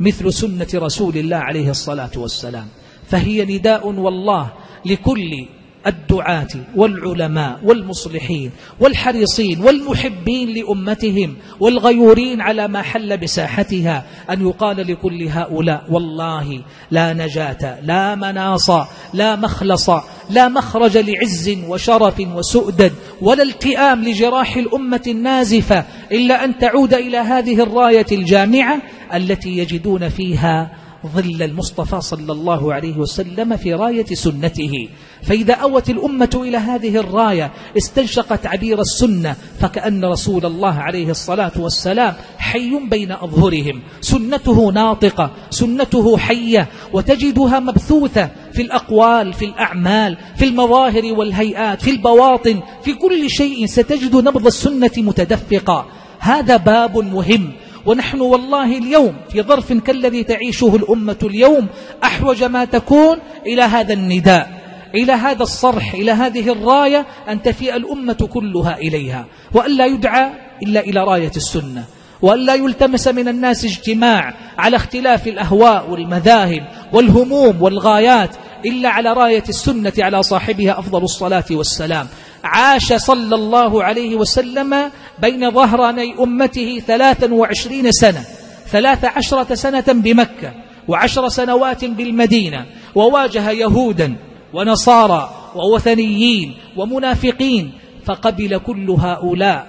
مثل سنة رسول الله عليه الصلاة والسلام. فهي نداء والله لكل الدعاة والعلماء والمصلحين والحريصين والمحبين لأمتهم والغيورين على ما حل بساحتها أن يقال لكل هؤلاء والله لا نجاة لا مناص لا مخلص لا مخرج لعز وشرف وسؤدد ولا التئام لجراح الأمة النازفة إلا أن تعود إلى هذه الراية الجامعة التي يجدون فيها ظل المصطفى صلى الله عليه وسلم في راية سنته. فإذا أوت الأمة إلى هذه الراية استنشقت عبير السنة فكأن رسول الله عليه الصلاة والسلام حي بين أظهرهم. سنته ناطقة سنته حية وتجدها مبثوثة في الأقوال في الأعمال في المظاهر والهيئات في البواطن في كل شيء ستجد نبض السنة متدفقا هذا باب مهم. ونحن والله اليوم في ظرف كالذي تعيشه الأمة اليوم أحوج ما تكون إلى هذا النداء. إلى هذا الصرح إلى هذه الراية أن تفيء الأمة كلها إليها. وألا يدعى إلا إلى راية السنة. وألا يلتمس من الناس اجتماع على اختلاف الأهواء والمذاهب والهموم والغايات إلا على راية السنة على صاحبها أفضل الصلاة والسلام. عاش صلى الله عليه وسلم بين ظهراني أمته ثلاثا وعشرين سنة. ثلاث عشرة سنة بمكة وعشر سنوات بالمدينة. وواجه يهودا ونصارى ووثنيين ومنافقين فقبل كل هؤلاء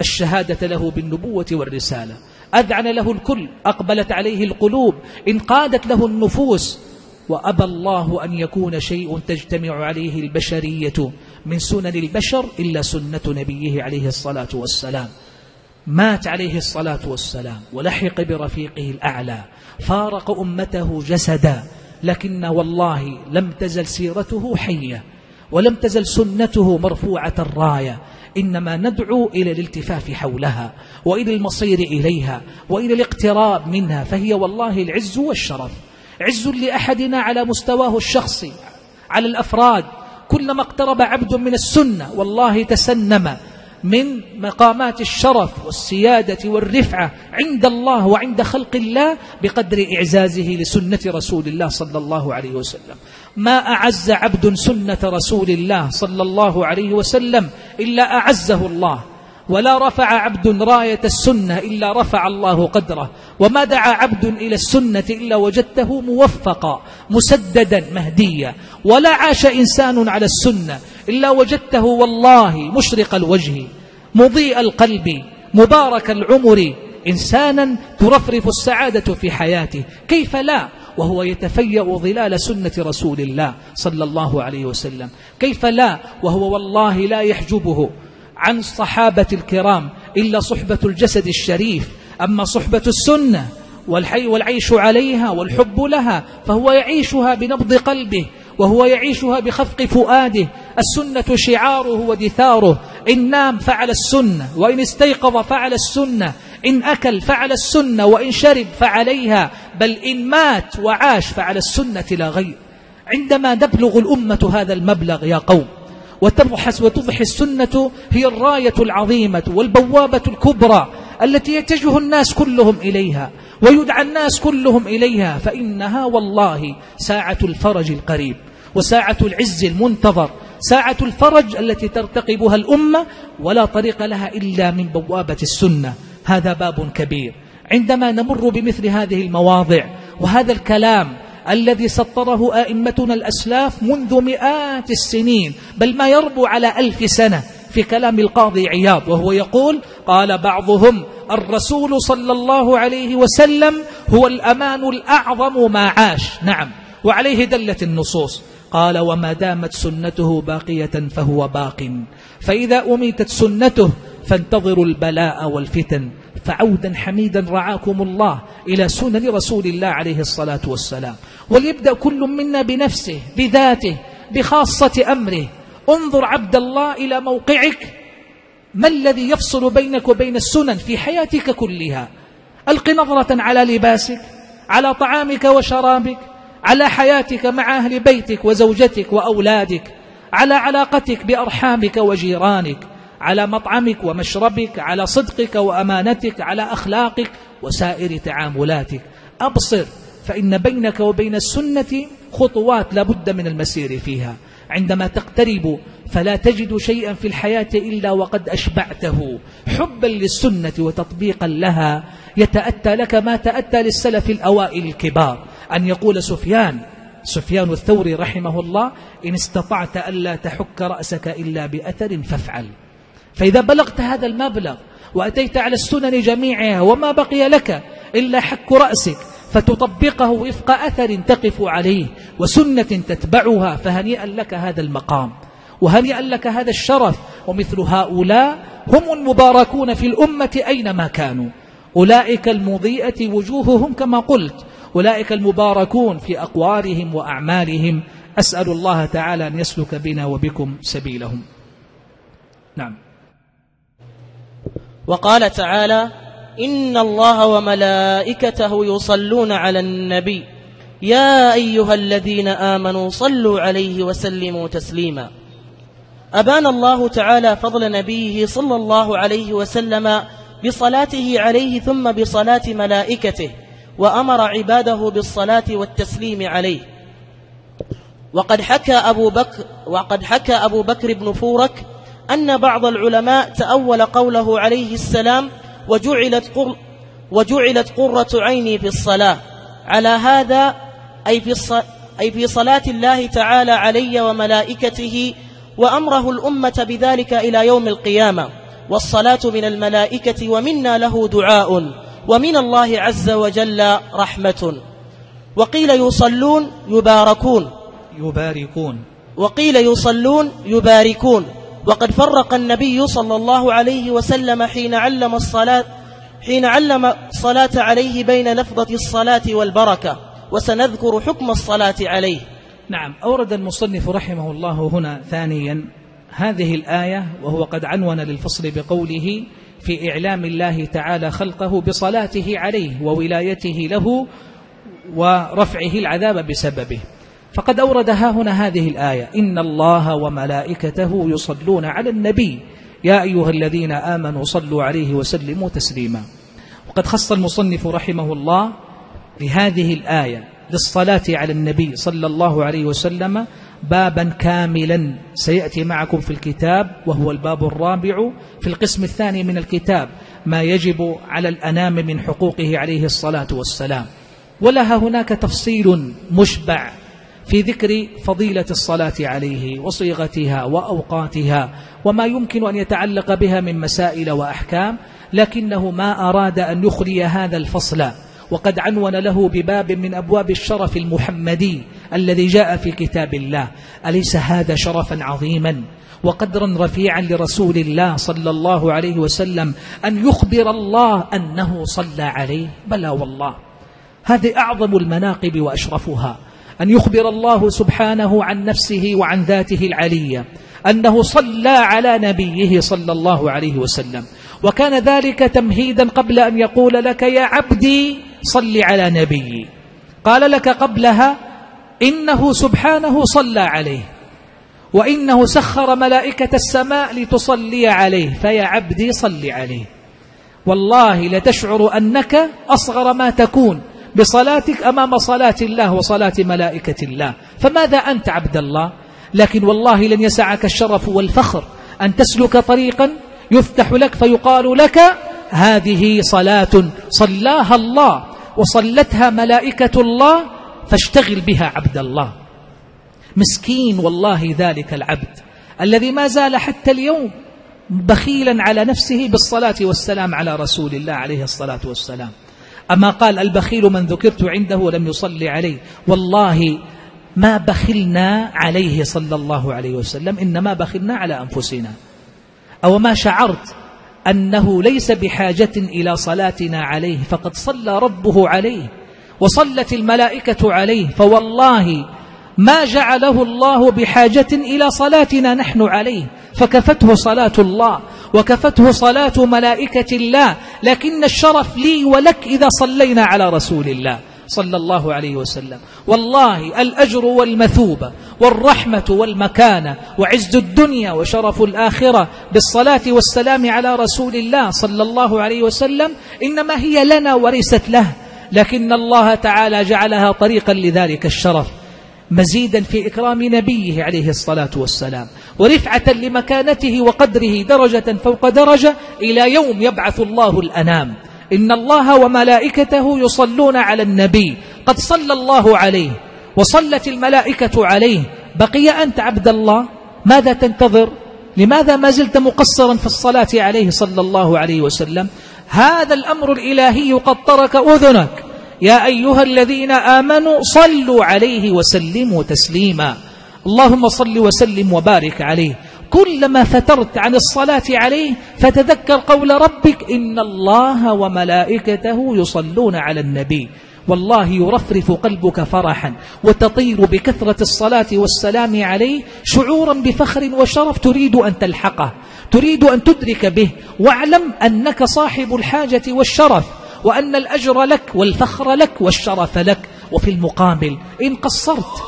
الشهادة له بالنبوة والرسالة. أذعن له الكل أقبلت عليه القلوب انقادت له النفوس. وأبى الله أن يكون شيء تجتمع عليه البشرية من سنن البشر إلا سنة نبيه عليه الصلاة والسلام. مات عليه الصلاة والسلام ولحق برفيقه الأعلى. فارق أمته جسدا. لكن والله لم تزل سيرته حية ولم تزل سنته مرفوعة الراية. إنما ندعو إلى الالتفاف حولها وإلى المصير إليها وإلى الاقتراب منها فهي والله العز والشرف. عز لأحدنا على مستواه الشخصي على الأفراد. كلما اقترب عبد من السنة والله تسنم. من مقامات الشرف والسيادة والرفعة عند الله وعند خلق الله بقدر إعزازه لسنة رسول الله صلى الله عليه وسلم. ما أعز عبد سنة رسول الله صلى الله عليه وسلم إلا أعزه الله. ولا رفع عبد راية السنة إلا رفع الله قدره. وما دعا عبد إلى السنة إلا وجدته موفقا مسددا مهديا. ولا عاش إنسان على السنة إلا وجدته والله مشرق الوجه مضيء القلب مبارك العمر. إنسانا ترفرف السعادة في حياته. كيف لا؟ وهو يتفيأ ظلال سنة رسول الله صلى الله عليه وسلم. كيف لا؟ وهو والله لا يحجبه. عن الصحابة الكرام إلا صحبة الجسد الشريف. أما صحبة السنة والحي والعيش عليها والحب لها فهو يعيشها بنبض قلبه وهو يعيشها بخفق فؤاده. السنة شعاره ودثاره. إن نام فعل السنة وإن استيقظ فعل السنة إن أكل فعل السنة وإن شرب فعليها بل إن مات وعاش فعل السنة لا غير. عندما نبلغ الأمة هذا المبلغ يا قوم وتضحس وتضحي السنة هي الراية العظيمة والبوابة الكبرى التي يتجه الناس كلهم إليها ويدعى الناس كلهم إليها فإنها والله ساعة الفرج القريب وساعة العز المنتظر ساعة الفرج التي ترتقبها الأمة ولا طريق لها إلا من بوابة السنة. هذا باب كبير. عندما نمر بمثل هذه المواضع وهذا الكلام الذي سطره آئمتنا الأسلاف منذ مئات السنين بل ما يربو على ألف سنة في كلام القاضي عياض وهو يقول قال بعضهم الرسول صلى الله عليه وسلم هو الأمان الأعظم ما عاش. نعم وعليه دلت النصوص. قال وما دامت سنته باقية فهو باق. فإذا أميتت سنته فانتظروا البلاء والفتن. فعودا حميدا رعاكم الله إلى سنن رسول الله عليه الصلاة والسلام. وليبدأ كل منا بنفسه بذاته بخاصة أمره. انظر عبد الله إلى موقعك. ما الذي يفصل بينك وبين السنن في حياتك كلها؟ ألق نظرة على لباسك على طعامك وشرابك على حياتك مع أهل بيتك وزوجتك وأولادك على علاقتك بأرحامك وجيرانك. على مطعمك ومشربك على صدقك وأمانتك على أخلاقك وسائر تعاملاتك. أبصر فإن بينك وبين السنة خطوات لابد من المسير فيها. عندما تقترب فلا تجد شيئا في الحياة إلا وقد أشبعته. حبا للسنة وتطبيقا لها. يتأتى لك ما تأتى للسلف الأوائل الكبار. أن يقول سفيان سفيان الثوري رحمه الله إن استطعت ألا تحك رأسك إلا بأثر فافعل. فإذا بلغت هذا المبلغ وأتيت على السنن جميعها وما بقي لك إلا حك رأسك فتطبقه وفق أثر تقف عليه وسنة تتبعها فهنيئا لك هذا المقام وهنيئا لك هذا الشرف ومثل هؤلاء هم المباركون في الأمة أينما كانوا. أولئك المضيئة وجوههم كما قلت أولئك المباركون في أقوارهم وأعمالهم. أسأل الله تعالى أن يسلك بنا وبكم سبيلهم. نعم. وقال تعالى إن الله وملائكته يصلون على النبي يا أيها الذين آمنوا صلوا عليه وسلموا تسليما. أبان الله تعالى فضل نبيه صلى الله عليه وسلم بصلاته عليه ثم بصلاة ملائكته وأمر عباده بالصلاة والتسليم عليه. وقد حكى أبو بكر وقد حكى أبو بكر بن فورك أن بعض العلماء تأول قوله عليه السلام وجعلت, قر وجعلت قرة عيني في الصلاة. على هذا أي في, الص... أي في صلاة الله تعالى علي وملائكته وأمره الأمة بذلك إلى يوم القيامة. والصلاة من الملائكة ومنا له دعاء ومن الله عز وجل رحمة. وقيل يصلون يباركون. يباركون. وقيل يصلون يباركون. وقد فرق النبي صلى الله عليه وسلم حين علم الصلاة حين علم الصلاة عليه بين لفظة الصلاة والبركة وسنذكر حكم الصلاة عليه. نعم أورد المصنف رحمه الله هنا ثانيا هذه الآية وهو قد عنون للفصل بقوله في إعلام الله تعالى خلقه بصلاته عليه وولايته له ورفعه العذاب بسببه. فقد أورد ها هنا هذه الآية. إن الله وملائكته يصلون على النبي. يا أيها الذين آمنوا صلوا عليه وسلموا تسليما. وقد خص المصنف رحمه الله لهذه الآية للصلاة على النبي صلى الله عليه وسلم بابا كاملا. سيأتي معكم في الكتاب وهو الباب الرابع في القسم الثاني من الكتاب. ما يجب على الأنام من حقوقه عليه الصلاة والسلام. ولها هناك تفصيل مشبع في ذكر فضيلة الصلاة عليه وصيغتها وأوقاتها وما يمكن أن يتعلق بها من مسائل وأحكام لكنه ما أراد أن يخلي هذا الفصل وقد عنون له بباب من أبواب الشرف المحمدي الذي جاء في كتاب الله. أليس هذا شرفا عظيما وقدرا رفيعا لرسول الله صلى الله عليه وسلم أن يخبر الله أنه صلى عليه؟ بلى والله هذه أعظم المناقب وأشرفها. أن يخبر الله سبحانه عن نفسه وعن ذاته العلية أنه صلى على نبيه صلى الله عليه وسلم. وكان ذلك تمهيدا قبل أن يقول لك يا عبدي صل على نبيي قال لك قبلها إنه سبحانه صلى عليه وإنه سخر ملائكة السماء لتصلي عليه فيا عبدي صل عليه. والله لتشعر أنك أصغر ما تكون. بصلاتك أمام صلاة الله وصلاة ملائكة الله. فماذا أنت عبد الله؟ لكن والله لن يسعك الشرف والفخر أن تسلك طريقا يفتح لك فيقال لك هذه صلاة صلاها الله وصلتها ملائكة الله فاشتغل بها عبد الله. مسكين والله ذلك العبد الذي ما زال حتى اليوم بخيلا على نفسه بالصلاة والسلام على رسول الله عليه الصلاة والسلام. أما قال البخيل من ذكرت عنده ولم يصلي عليه. والله ما بخلنا عليه صلى الله عليه وسلم إنما بخلنا على أنفسنا. أو ما شعرت أنه ليس بحاجة إلى صلاتنا عليه فقد صلى ربه عليه وصلت الملائكة عليه فوالله ما جعله الله بحاجة إلى صلاتنا نحن عليه فكفته صلاة الله. وكفته صلاة ملائكة الله لكن الشرف لي ولك إذا صلينا على رسول الله صلى الله عليه وسلم. والله الأجر والمثوبة والرحمة والمكانة وعز الدنيا وشرف الآخرة بالصلاة والسلام على رسول الله صلى الله عليه وسلم إنما هي لنا وليست له لكن الله تعالى جعلها طريقا لذلك الشرف. مزيدا في إكرام نبيه عليه الصلاة والسلام ورفعة لمكانته وقدره درجة فوق درجة إلى يوم يبعث الله الأنام. إن الله وملائكته يصلون على النبي قد صلى الله عليه وصلت الملائكة عليه. بقي أنت عبد الله؟ ماذا تنتظر؟ لماذا ما زلت مقصرا في الصلاة عليه صلى الله عليه وسلم؟ هذا الأمر الإلهي قد ترك أذنك. يا أيها الذين آمنوا صلوا عليه وسلموا تسليما. اللهم صل وسلم وبارك عليه. كلما فترت عن الصلاة عليه فتذكر قول ربك إن الله وملائكته يصلون على النبي. والله يرفرف قلبك فرحا وتطير بكثرة الصلاة والسلام عليه شعورا بفخر وشرف تريد أن تلحقه تريد أن تدرك به واعلم أنك صاحب الحاجة والشرف. وأن الأجر لك والفخر لك والشرف لك. وفي المقابل إن قصرت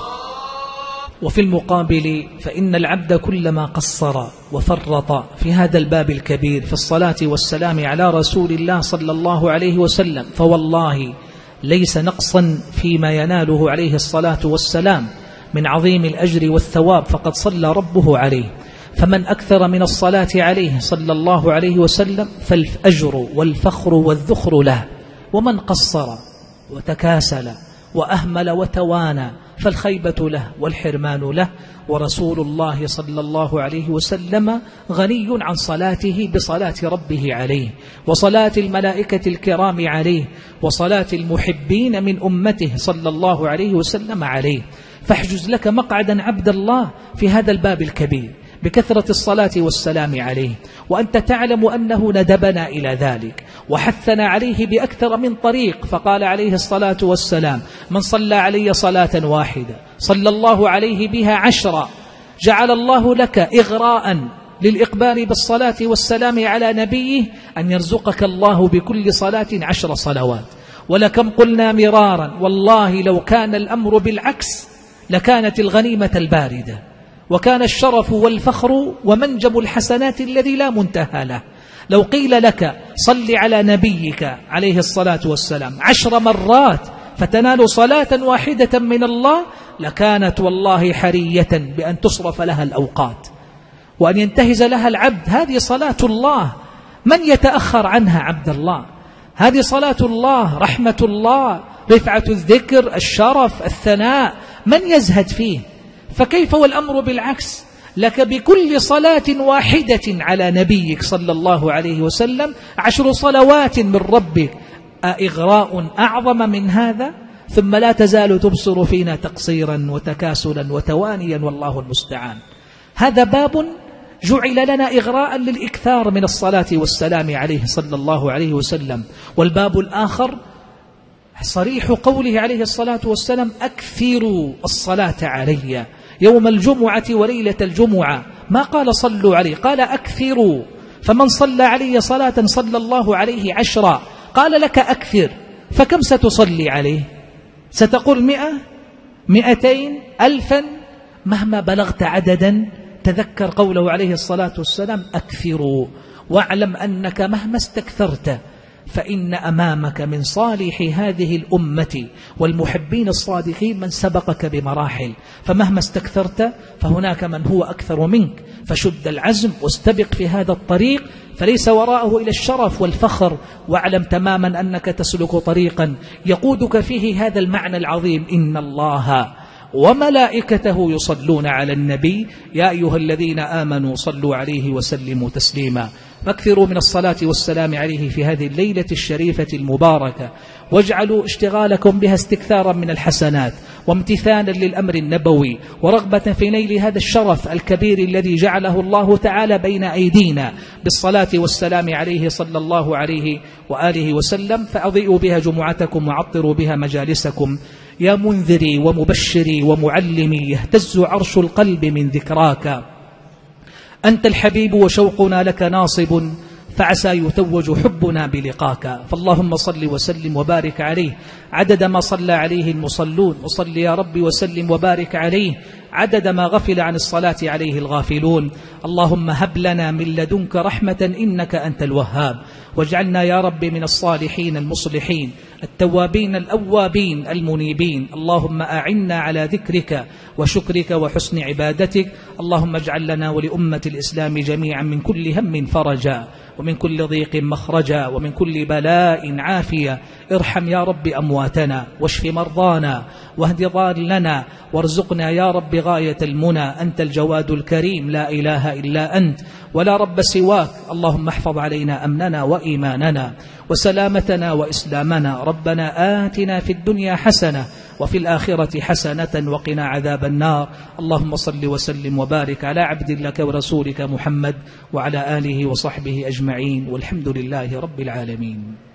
وفي المقابل فإن العبد كلما قصر وفرط في هذا الباب الكبير في الصلاة والسلام على رسول الله صلى الله عليه وسلم. فوالله ليس نقصا فيما يناله عليه الصلاة والسلام من عظيم الأجر والثواب. فقد صلى ربه عليه. فمن أكثر من الصلاة عليه صلى الله عليه وسلم فالأجر والفخر والذخر له ومن قصر وتكاسل وأهمل وتوانى فالخيبة له والحرمان له ورسول الله صلى الله عليه وسلم غني عن صلاته بصلاة ربه عليه وصلاة الملائكة الكرام عليه وصلاة المحبين من أمته صلى الله عليه وسلم عليه. فاحجز لك مقعدا عبد الله في هذا الباب الكبير. بكثرة الصلاة والسلام عليه وأنت تعلم أنه ندبنا إلى ذلك وحثنا عليه بأكثر من طريق فقال عليه الصلاة والسلام من صلى علي صلاة واحدة صلى الله عليه بها عشرا جعل الله لك إغراء للإقبال بالصلاة والسلام على نبيه أن يرزقك الله بكل صلاة عشر صلوات ولكم قلنا مرارا والله لو كان الأمر بالعكس لكانت الغنيمة الباردة. وكان الشرف والفخر ومنجم الحسنات الذي لا منتهى له. لو قيل لك صل على نبيك عليه الصلاة والسلام عشر مرات فتنال صلاة واحدة من الله لكانت والله حرية بأن تصرف لها الأوقات. وأن ينتهز لها العبد هذه صلاة الله. من يتأخر عنها؟ عبد الله. هذه صلاة الله رحمة الله رفعة الذكر الشرف الثناء. من يزهد فيه؟ فكيف والأمر بالعكس؟ لك بكل صلاة واحدة على نبيك صلى الله عليه وسلم عشر صلوات من ربك. أإغراء أعظم من هذا؟ ثم لا تزال تبصر فينا تقصيرا وتكاسلا وتوانيا والله المستعان. هذا باب جعل لنا إغراء للإكثار من الصلاة والسلام عليه صلى الله عليه وسلم. والباب الآخر صريح قوله عليه الصلاة والسلام أكثروا الصلاة علي. يوم الجمعة وليلة الجمعة. ما قال صلوا عليه؟ قال أكثروا. فمن صلى علي صلاة صلى الله عليه عشرا. قال لك أكثر. فكم ستصلي عليه؟ ستقول مئة؟ مئتين؟ ألفا؟ مهما بلغت عددا تذكر قوله عليه الصلاة والسلام أكثروا. واعلم أنك مهما استكثرت فإن أمامك من صالح هذه الأمة والمحبين الصادقين من سبقك بمراحل. فمهما استكثرت فهناك من هو أكثر منك. فشد العزم واستبق في هذا الطريق فليس وراءه إلى الشرف والفخر. واعلم تماما أنك تسلك طريقا يقودك فيه هذا المعنى العظيم إن الله وملائكته يصلون على النبي. يا أيها الذين آمنوا صلوا عليه وسلموا تسليما. فاكثروا من الصلاة والسلام عليه في هذه الليلة الشريفة المباركة. واجعلوا اشتغالكم بها استكثارا من الحسنات وامتثالا للأمر النبوي ورغبة في نيل هذا الشرف الكبير الذي جعله الله تعالى بين أيدينا. بالصلاة والسلام عليه صلى الله عليه وآله وسلم. فأضيئوا بها جمعتكم وعطروا بها مجالسكم. يا منذري ومبشري ومعلمي يهتز عرش القلب من ذكراك. أنت الحبيب وشوقنا لك ناصب فعسى يتوج حبنا بلقاك. فاللهم صل وسلم وبارك عليه. عدد ما صلى عليه المصلون. وصل يا رب وسلم وبارك عليه. عدد ما غفل عن الصلاة عليه الغافلون. اللهم هب لنا من لدنك رحمة إنك أنت الوهاب. واجعلنا يا رب من الصالحين المصلحين التوابين الأوابين المنيبين. اللهم أعنا على ذكرك وشكرك وحسن عبادتك. اللهم اجعل لنا ولأمة الإسلام جميعا من كل هم فرجا. ومن كل ضيق مخرجا ومن كل بلاء عافية ارحم يا رب أمواتنا واشف مرضانا واهد ضالنا وارزقنا يا رب غاية المنى. أنت الجواد الكريم لا إله إلا أنت. ولا رب سواك اللهم احفظ علينا أمننا وإيماننا وسلامتنا وإسلامنا. ربنا آتنا في الدنيا حسنة وفي الآخرة حسنة وقنا عذاب النار. اللهم صل وسلم وبارك على عبد لك ورسولك محمد وعلى آله وصحبه أجمعين. والحمد لله رب العالمين.